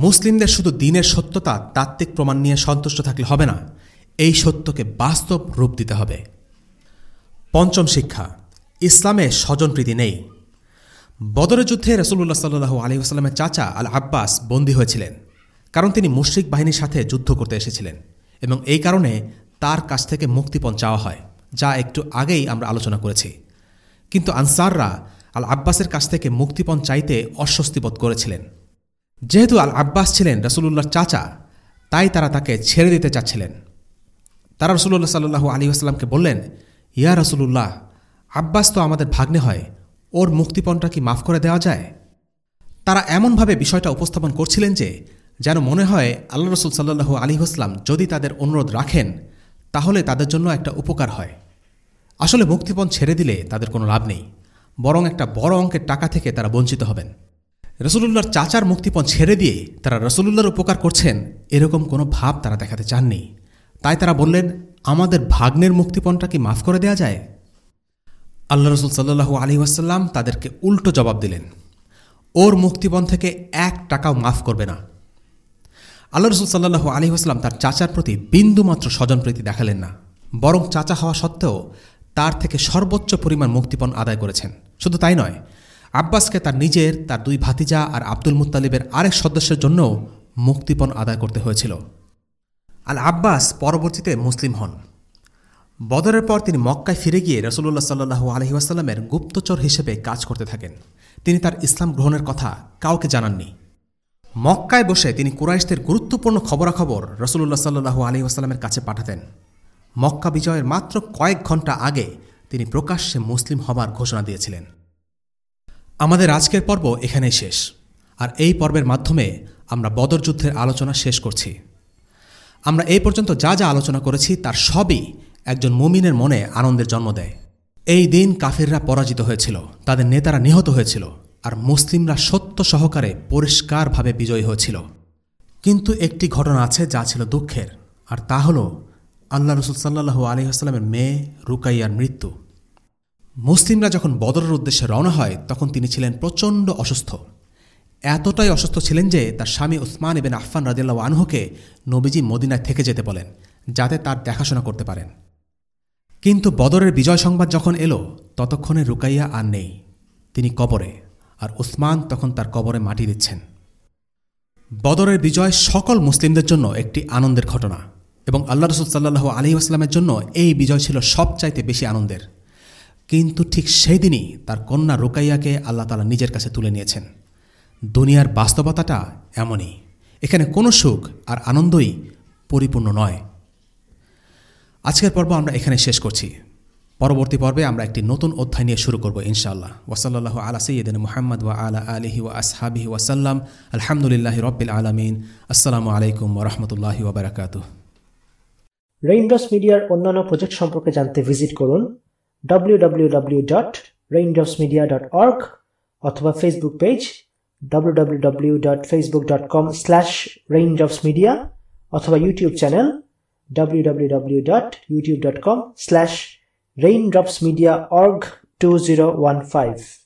মুসলিমদের শুধু দিনের সত্যতা, তাত্ত্বিক প্রমাণ নিয়ে সন্তুষ্ট থাকলে হবে না, এই সত্যকে বাস্তব রূপ দিতে হবে। পঞ্চম শিক্ষা, ইসলামে স্বজনপ্রীতি নেই। বদরের যুদ্ধে রসুল্লাহ সাল্লু আলী আসলামের চাচা আল আব্বাস বন্দী হয়েছিলেন। কারণ তিনি মুশ্রিক বাহিনীর সাথে যুদ্ধ করতে এসেছিলেন এবং এই কারণে তার কাছ থেকে মুক্তিপণ চাওয়া হয়, যা একটু আগেই আমরা আলোচনা করেছি। কিন্তু আনসাররা আল আব্বাসের কাছ থেকে মুক্তিপণ চাইতে অস্বস্তি বোধ করেছিলেন। যেহেতু আল আব্বাস ছিলেন রসুল্লাহর চাচা, তাই তারা তাকে ছেড়ে দিতে চাচ্ছিলেন। তারা রসুল্লাহ সাল্লু আলী আসলামকে বললেন, ইয়া রসুল্লাহ আব্বাস তো আমাদের ভাগ্নে হয়, ওর মুক্তিপণটা কি মাফ করে দেওয়া যায়? তারা এমনভাবে বিষয়টা উপস্থাপন করছিলেন যে যেন মনে হয় আল্লাহ রসুল সাল্লু আলী হোসলাম যদি তাদের অনুরোধ রাখেন, তাহলে তাদের জন্য একটা উপকার হয়। আসলে মুক্তিপণ ছেড়ে দিলে তাদের কোনো লাভ নেই, বরং একটা বড় অঙ্কের টাকা থেকে তারা বঞ্চিত হবেন। রসুলুল্লাহর চাচার মুক্তিপণ ছেড়ে দিয়ে তারা রসুলুল্লাহর উপকার করছেন, এরকম কোনো ভাব তারা দেখাতে চাননি। তাই তারা বললেন, আমাদের ভাগ্নের মুক্তিপণটা কি মাফ করে দেয়া যায়? আল্লাহ রসুল সাল্লু আলী ওয়াসাল্লাম তাদেরকে উল্টো জবাব দিলেন, ওর মুক্তিপণ থেকে এক টাকাও মাফ করবে না। আল্লাহ রসুল সাল্লাহু আলী আসলাম তার চাচার প্রতি বিন্দুমাত্র স্বজনপ্রীতি দেখালেন না, বরং চাচা হওয়া সত্ত্বেও তার থেকে সর্বোচ্চ পরিমাণ মুক্তিপণ আদায় করেছেন। শুধু তাই নয়, আব্বাসকে তার নিজের, তার দুই ভাতিজা আর আব্দুল মুতালিবের আরেক সদস্যের জন্যও মুক্তিপণ আদায় করতে হয়েছিল। আল আব্বাস পরবর্তীতে মুসলিম হন। বদরের পর তিনি মক্কায় ফিরে গিয়ে রসুল্লাহ সাল্লু আলহিউসাল্লামের গুপ্তচর হিসেবে কাজ করতে থাকেন। তিনি তার ইসলাম গ্রহণের কথা কাউকে জানাননি। মক্কায় বসে তিনি কুরাইশদের গুরুত্বপূর্ণ খবরাখবর রসুল্লাহ সাল্লু আলী আসাল্লামের কাছে পাঠাতেন। মক্কা বিজয়ের মাত্র কয়েক ঘণ্টা আগে তিনি প্রকাশ্যে মুসলিম হবার ঘোষণা দিয়েছিলেন। আমাদের আজকের পর্ব এখানেই শেষ। আর এই পর্বের মাধ্যমে আমরা বদর যুদ্ধের আলোচনা শেষ করছি। আমরা এই পর্যন্ত যা যা আলোচনা করেছি তার সবই একজন মুমিনের মনে আনন্দের জন্ম দেয়। এই দিন কাফিররা পরাজিত হয়েছিল, তাদের নেতারা নিহত হয়েছিল। আর মুসলিমরা সত্য সহকারে পরিষ্কারভাবে বিজয়ী হয়েছিল। কিন্তু একটি ঘটনা আছে যা ছিল দুঃখের, আর তা হল আল্লাহ রসুল সাল্লাহু আলহিহাস্লামের মেয়ে রুকাইয়ার মৃত্যু। মুসলিমরা যখন বদরের উদ্দেশ্যে রওনা হয়, তখন তিনি ছিলেন প্রচণ্ড অসুস্থ। এতটাই অসুস্থ ছিলেন যে তার স্বামী উসমান এবেন আফফান রাজিল্লা আনহুকে নবীজি মদিনায় থেকে যেতে বলেন, যাতে তার দেখাশোনা করতে পারেন। কিন্তু বদরের বিজয় সংবাদ যখন এলো, ততক্ষণে রুকাইয়া আর নেই। তিনি কবরে। আর উসমান তখন তার কবরে মাটি দিচ্ছেন। বদরের বিজয় সকল মুসলিমদের জন্য একটি আনন্দের ঘটনা এবং আল্লাহ রসুল সাল্লাহ আলী আসলামের জন্য এই বিজয় ছিল সবচাইতে বেশি আনন্দের। কিন্তু ঠিক সেই দিনই তার কন্যা রুকাইয়াকে আল্লাহ তালা নিজের কাছে তুলে নিয়েছেন। দুনিয়ার বাস্তবতাটা এমনই। এখানে কোনো সুখ আর আনন্দই পরিপূর্ণ নয়। আজকের পর্ব আমরা এখানে শেষ করছি। পরবর্তী পর্বে আমরা একটি নতুন অধ্যায় নিয়ে শুরু করব, ইনশাআল্লাহ। ওসল্লাহ আলা সৈয়দিন মোহাম্মদ ওয়া আলা আলহি ওয়া আসহাবিহি ওয়াসাল্লাম আলহামদুলিল্লাহ রব্বিল আলমিন। আসসালামু আলাইকুম ওরহমতুল্লাহি ওবরাকাত রেইনড্রপস মিডিয়ার অন্যান্য প্রজেক্ট সম্পর্কে জানতে ভিজিট করুন www.raindropsmedia.org অথবা ফেসবুক পেজ www.facebook.com/raindropsmedia অথবা ইউটিউব চ্যানেল raindropsmedia.org2015